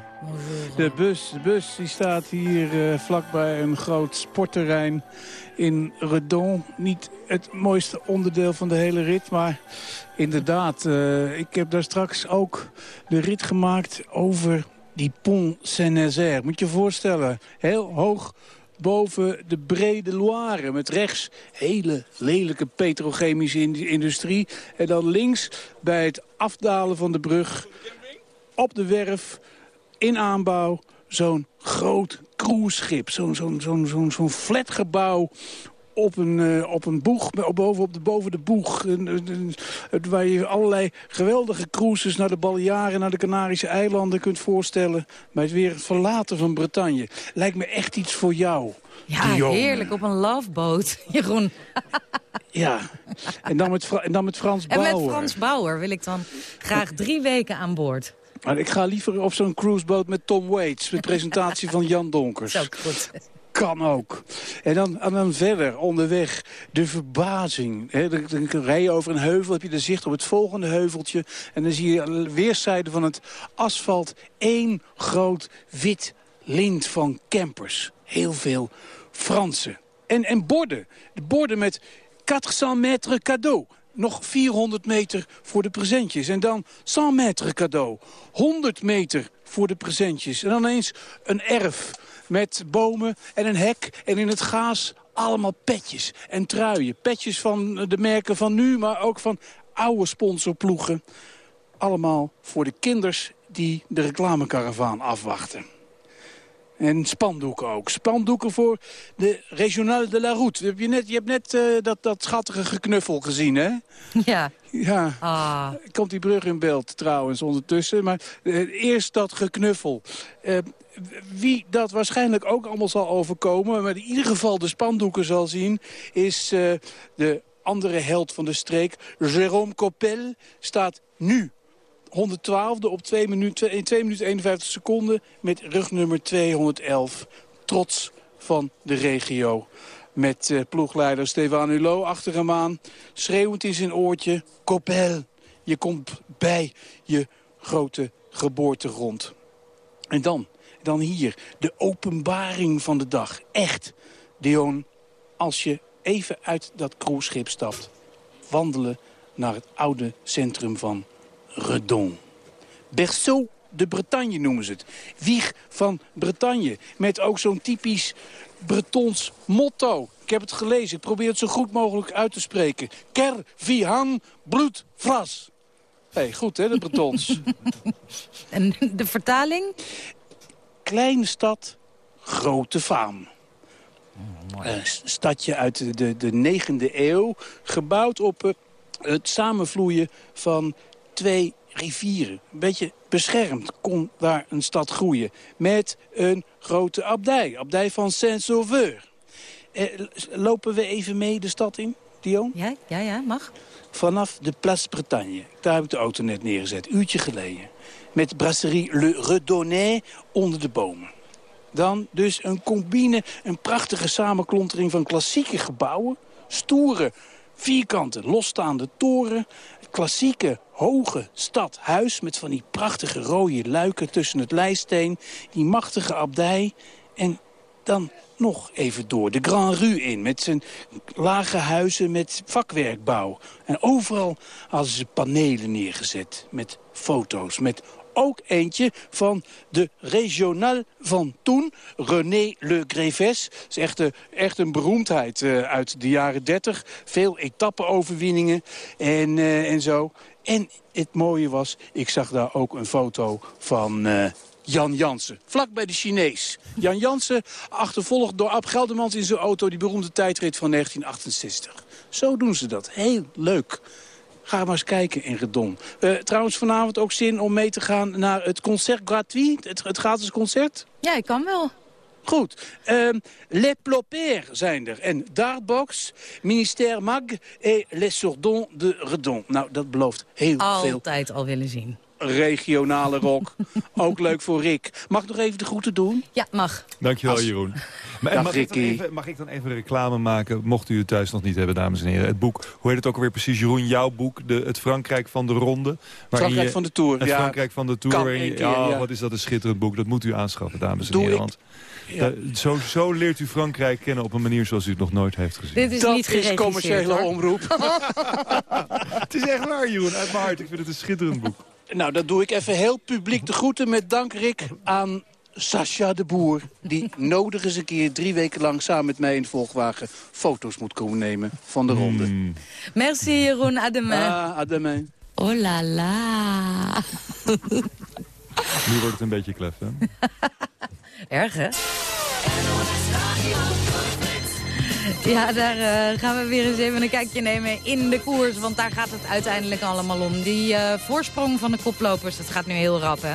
De bus, de bus die staat hier uh, vlakbij een groot sportterrein in Redon. Niet het mooiste onderdeel van de hele rit, maar inderdaad. Uh, ik heb daar straks ook de rit gemaakt over die Pont Saint-Nazaire. Moet je je voorstellen, heel hoog boven de brede Loire. Met rechts hele lelijke petrochemische industrie. En dan links bij het afdalen van de brug op de werf in aanbouw zo'n groot cruiseschip. Zo'n zo'n zo'n zo'n flatgebouw op een, uh, op een boeg, boven, op de, boven de boeg. waar je allerlei geweldige cruises naar de Balearen, naar de Canarische eilanden kunt voorstellen. Bij het weer het verlaten van Bretagne. Lijkt me echt iets voor jou. Ja, heerlijk, op een loveboat, Jeroen. ja, en dan met, en dan met Frans en Bauer. En met Frans Bauer wil ik dan graag drie weken aan boord. Maar ik ga liever op zo'n cruiseboot met Tom Waits. Met presentatie van Jan Donkers. Dat is goed. Kan ook. En dan, en dan verder, onderweg, de verbazing. Dan rij je over een heuvel, heb je de zicht op het volgende heuveltje. En dan zie je weerszijden van het asfalt één groot wit lint van campers. Heel veel Fransen. En, en borden. De borden met 400 meter cadeau. nog 400 meter voor de presentjes. En dan 100 meter cadeau. 100 meter voor de presentjes. En dan eens een erf met bomen en een hek. En in het gaas allemaal petjes en truien. Petjes van de merken van nu, maar ook van oude sponsorploegen. Allemaal voor de kinders die de reclamekaravaan afwachten. En spandoeken ook. Spandoeken voor de Regionale de la Route. Je hebt, net, je hebt net uh, dat, dat schattige geknuffel gezien, hè? Ja. Ja. Ah. Komt die brug in beeld trouwens ondertussen. Maar uh, eerst dat geknuffel. Uh, wie dat waarschijnlijk ook allemaal zal overkomen... maar in ieder geval de spandoeken zal zien... is de andere held van de streek, Jérôme Coppel... staat nu 112e op 2 minuten, in 2 minuten 51 seconden met rugnummer 211. Trots van de regio. Met uh, ploegleider Stefan Hulot achter hem aan. Schreeuwend in zijn oortje. Coppel, je komt bij je grote geboortegrond. En dan, dan hier, de openbaring van de dag. Echt, Dion, als je even uit dat cruiseschip stapt. Wandelen naar het oude centrum van Redon. Berceau de Bretagne noemen ze het. Wieg van Bretagne. Met ook zo'n typisch Bretons motto. Ik heb het gelezen. Ik probeer het zo goed mogelijk uit te spreken. Ker, vihan, bloed, fras. hey, goed hè, de Bretons. en de vertaling? Kleine stad, grote faam. Een stadje uit de, de 9e eeuw. Gebouwd op uh, het samenvloeien van twee rivieren. Een beetje beschermd kon daar een stad groeien. Met een grote abdij. Abdij van Saint-Sauveur. Eh, lopen we even mee de stad in, Dion? Ja, ja, ja, mag. Vanaf de Place Bretagne. Daar heb ik de auto net neergezet, uurtje geleden. Met brasserie Le Redonnais onder de bomen. Dan dus een combine, een prachtige samenklontering van klassieke gebouwen. Stoere, vierkante, losstaande toren. Klassieke, hoge stadhuis met van die prachtige rode luiken tussen het lijsteen. Die machtige abdij. En dan nog even door de Grand Rue in. Met zijn lage huizen met vakwerkbouw. En overal hadden ze panelen neergezet met foto's, met ook eentje van de regional van toen, René Le Gréves. Dat is echt, een, echt een beroemdheid uh, uit de jaren 30. Veel etappe-overwinningen en, uh, en zo. En het mooie was, ik zag daar ook een foto van... Jan Jansen, vlak bij de Chinees. Jan Jansen, achtervolgd door Ab Geldermans in zijn auto... die beroemde tijdrit van 1968. Zo doen ze dat. Heel leuk. Ga maar eens kijken in Redon. Uh, trouwens, vanavond ook zin om mee te gaan naar het concert gratuit. Het, het gratis concert? Ja, ik kan wel. Goed. Uh, Les Plopers zijn er. En Dartbox, Ministère Mag en Les Sourdons de Redon. Nou, dat belooft heel Altijd veel. Altijd al willen zien regionale rock. Ook leuk voor Rick. Mag ik nog even de groeten doen? Ja, mag. Dankjewel, Als... Jeroen. Maar, Dag, mag, ik even, mag, ik dan even reclame maken, mocht u het thuis nog niet hebben, dames en heren. Het boek, hoe heet het ook alweer precies, Jeroen? Jouw boek, de, Het Frankrijk van de Ronde. Frankrijk je, van de Tour, Het ja. Frankrijk van de Tour. Kan je, keer, ja, ja. wat is dat een schitterend boek. Dat moet u aanschaffen, dames en Doe heren. ik. Want Ja. uh, zo, zo leert u Frankrijk kennen op een manier zoals u het nog nooit heeft gezien. Dit is dat niet is commerciële hoor. omroep. het is echt waar, Jeroen. Uit mijn hart. Ik vind het een schitterend boek. Nou, dan doe ik even heel publiek de groeten met dank, Rick, aan Sascha de Boer. Die nodig eens een keer drie weken lang samen met mij in de Volkswagen foto's moet komen nemen van de ronde. Hmm. Merci Jeroen, à demain. Ah, à demain. Oh la la. Nu wordt het een beetje klef, hè? Erg, hè? Ja, daar eh, gaan we weer eens even een kijkje nemen in de koers. Want daar gaat het uiteindelijk allemaal om. Die eh, voorsprong van de koplopers, dat gaat nu heel rap, hè?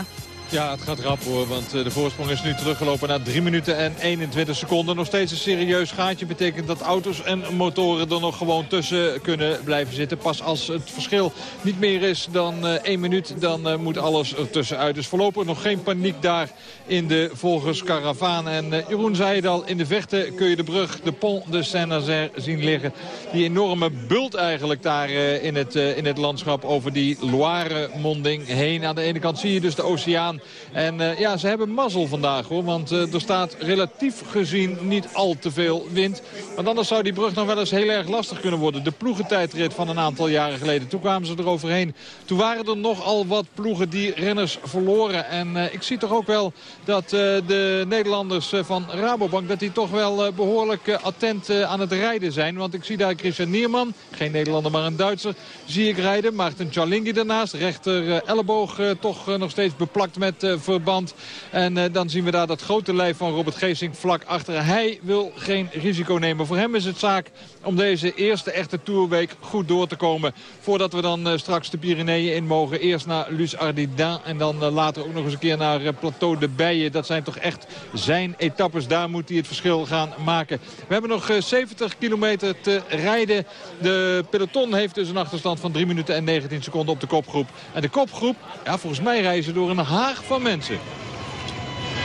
Ja, het gaat rap hoor, want eh, de voorsprong is nu teruggelopen naar 3 minuten en 21 seconden. Nog steeds een serieus gaatje betekent dat auto's en motoren er nog gewoon tussen kunnen blijven zitten. Pas als het verschil niet meer is dan uh, 1 minuut, dan uh, moet alles er tussenuit. Dus voorlopig nog geen paniek daar in de volgerskaravaan. En uh, Jeroen zei het al, in de vechte kun je de brug, de Pont de Saint-Nazaire zien liggen. Die enorme bult eigenlijk daar in, het, in het landschap over die Loire-monding heen. Aan de ene kant zie je dus de oceaan En uh, ja, ze hebben mazzel vandaag hoor. Want uh, er staat relatief gezien niet al te veel wind. Want anders zou die brug nog wel eens heel erg lastig kunnen worden. De ploegentijdrit van een aantal jaren geleden. Toen kwamen ze eroverheen. Toen waren er nogal wat ploegen die renners verloren. En uh, ik zie toch ook wel dat de Nederlanders van Rabobank... dat die toch wel behoorlijk attent aan het rijden zijn. Want ik zie daar Christian Nierman, geen Nederlander maar een Duitser, zie ik rijden. Maarten Charlingi daarnaast, rechter elleboog toch nog steeds beplakt met verband. En dan zien we daar dat grote lijf van Robert Geesink vlak achter. Hij wil geen risico nemen. Voor hem is het zaak om deze eerste echte Tourweek goed door te komen. Voordat we dan uh, straks de Pyreneeën in mogen. Eerst naar Luz Ardiden en dan later ook nog eens een keer naar Plateau de Bijen. Dat zijn toch echt zijn etappes. Daar moet hij het verschil gaan maken. We hebben nog 70 kilometer te rijden. De peloton heeft dus een achterstand van 3 minuten en 19 seconden op de kopgroep. En de kopgroep, ja, volgens mij reizen door een haag van mensen.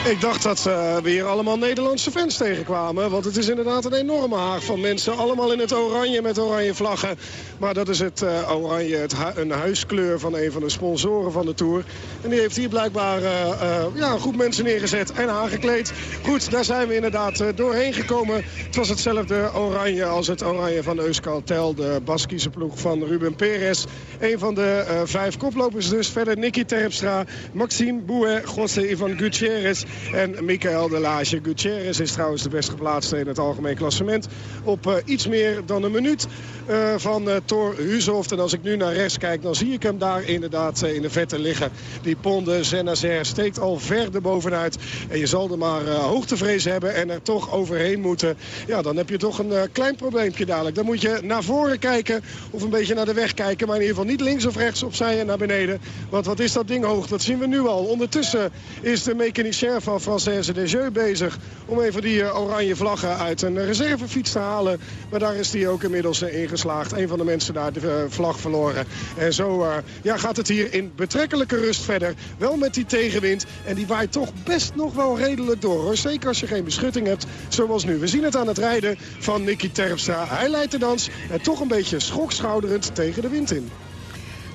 Ik dacht dat uh, we hier allemaal Nederlandse fans tegenkwamen. Want het is inderdaad een enorme haag van mensen. Allemaal in het oranje met oranje vlaggen. Maar dat is het uh, oranje, het een huiskleur van een van de sponsoren van de Tour. En die heeft hier blijkbaar uh, ja, een groep mensen neergezet en aangekleed. Goed, daar zijn we inderdaad doorheen gekomen. Het was hetzelfde oranje als het oranje van Euskaltel. De Baskische ploeg van Ruben Perez. Een van de vijf koplopers dus. Verder Nicky Terpstra, Maxime Bouet, José Ivan Gutierrez en Michael de Lage. Gutierrez is trouwens de best geplaatste in het algemeen klassement. Op uh, iets meer dan een minuut uh, van uh, Thor Huzoft. En als ik nu naar rechts kijk, dan zie ik hem daar inderdaad in de vette liggen. Die Ponde Zenazer steekt al ver erbovenuit. En je zal er maar hoogtevrees hebben en er toch overheen moeten. Ja, dan heb je toch een klein probleempje dadelijk. Dan moet je naar voren kijken of een beetje naar de weg kijken. Maar in ieder geval niet links of rechts, opzij en naar beneden. Want wat is dat ding hoog? Dat zien we nu al. Ondertussen is de mechanicien van Française Desjeux bezig om even die uh, oranje vlaggen uit een reservefiets te halen. Maar daar is hij ook inmiddels uh, ingeslaagd. Een van de mensen daar de vlag verloren. En zo ja, gaat het hier in betrekkelijke rust verder. Wel met die tegenwind. En die waait toch best nog wel redelijk door. Hoor. Zeker als je geen beschutting hebt zoals nu. We zien het aan het rijden van Nicky Terpstra. Hij leidt de dans en toch een beetje schokschouderend tegen de wind in.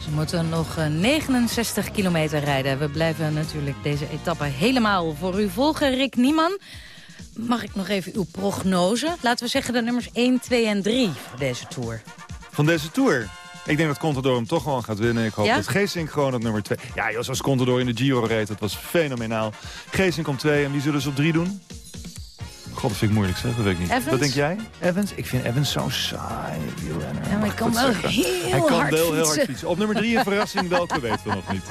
Ze moeten nog 69 kilometer rijden. We blijven natuurlijk deze etappe helemaal voor u volgen. Rick Nieman, mag ik nog even uw prognose? Laten we zeggen de nummers 1, 2 en 3 voor deze Tour. Van deze Tour? Ik denk dat Contador hem toch gewoon gaat winnen. Ik hoop ja? dat Geesink gewoon op nummer 2... Ja, zoals Contador in de Giro reed, dat was fenomenaal. Geesink komt 2 en wie zullen ze op 3 doen? God, dat vind ik moeilijk, zeg. Dat weet ik niet. Evans? Wat denk jij? Evans? Ik vind Evans zo saai, wielrenner. Ja, maar hij kan wel heel Hij kan hard wel fietsen. heel hard fietsen. Op nummer drie een verrassing, welke weten we nog niet.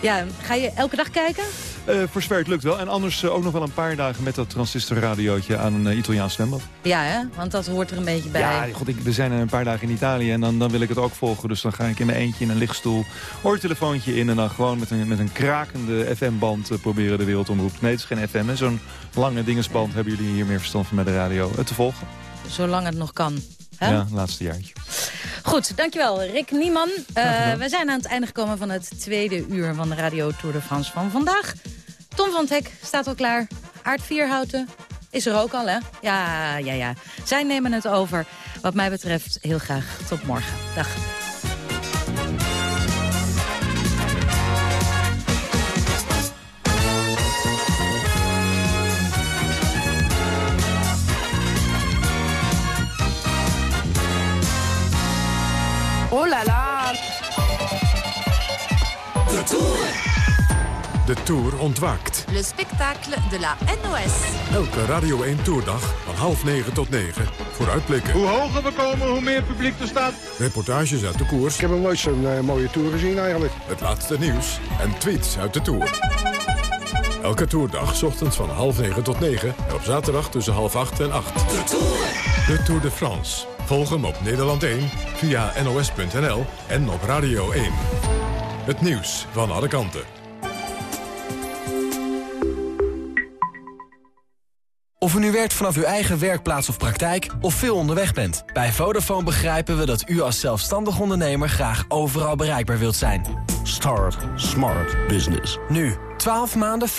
Ja, ga je elke dag kijken? Uh, voor zover het lukt wel. En anders uh, ook nog wel een paar dagen met dat transistorradiootje aan een uh, Italiaans zwembad. Ja, hè? want dat hoort er een beetje bij. Ja, god, ik, we zijn een paar dagen in Italië en dan, dan wil ik het ook volgen. Dus dan ga ik in mijn eentje in een lichtstoel, oortelefoontje in... en dan gewoon met een, met een krakende FM-band proberen de wereldomroep. Nee, het is geen FM, Zo'n lange dingensband hebben jullie hier meer verstand van met de radio te volgen. Zolang het nog kan. Hè? Ja, laatste jaartje. Goed, dankjewel Rick Nieman. Uh, we zijn aan het einde gekomen van het tweede uur van de Radio Tour de France van vandaag. Tom van Hek staat al klaar. Aard Vierhouten is er ook al, hè? Ja, ja, ja. Zij nemen het over. Wat mij betreft heel graag tot morgen. Dag. Là De Tour. De Tour ontwaakt. Le spectacle de la NOS. Elke Radio 1 Tourdag van half negen tot negen. Vooruitblikken. Hoe hoger we komen, hoe meer publiek er staat. Reportages uit de koers. Ik heb nog nooit zo'n uh, mooie Tour gezien eigenlijk. Het laatste nieuws en tweets uit de Tour. Elke toerdag, ochtends van half negen tot negen. En op zaterdag tussen half acht en acht. De Tour. De Tour de France. Volg hem op Nederland 1 via nos.nl en op Radio 1. Het nieuws van alle kanten. Of u nu werkt vanaf uw eigen werkplaats of praktijk of veel onderweg bent. Bij Vodafone begrijpen we dat u als zelfstandig ondernemer graag overal bereikbaar wilt zijn. Start Smart Business. Nu, 12 maanden 50%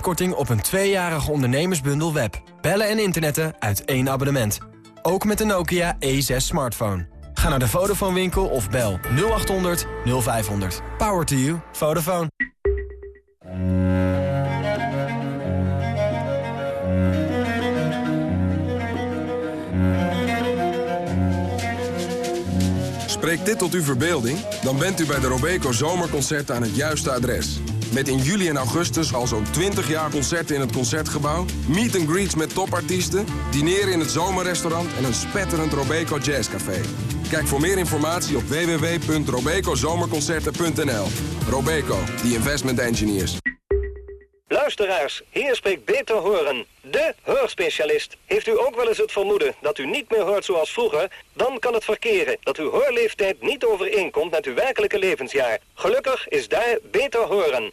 korting op een tweejarige ondernemersbundel web. Bellen en internetten uit één abonnement. Ook met de Nokia E6 smartphone. Ga naar de Vodafone winkel of bel 0800 0500. Power to you. Vodafone. Spreekt dit tot uw verbeelding? Dan bent u bij de Robeco Zomerconcerten aan het juiste adres. Met in juli en augustus al zo'n 20 jaar concerten in het Concertgebouw... meet and greets met topartiesten, dineren in het zomerrestaurant... en een spetterend Robeco Jazzcafé. Kijk voor meer informatie op www.robecozomerconcerten.nl. Robeco, the investment engineers. Luisteraars, hier spreekt Beter Horen, de hoorspecialist. Heeft u ook wel eens het vermoeden dat u niet meer hoort zoals vroeger? Dan kan het verkeren dat uw hoorleeftijd niet overeenkomt met uw werkelijke levensjaar. Gelukkig is daar Beter Horen.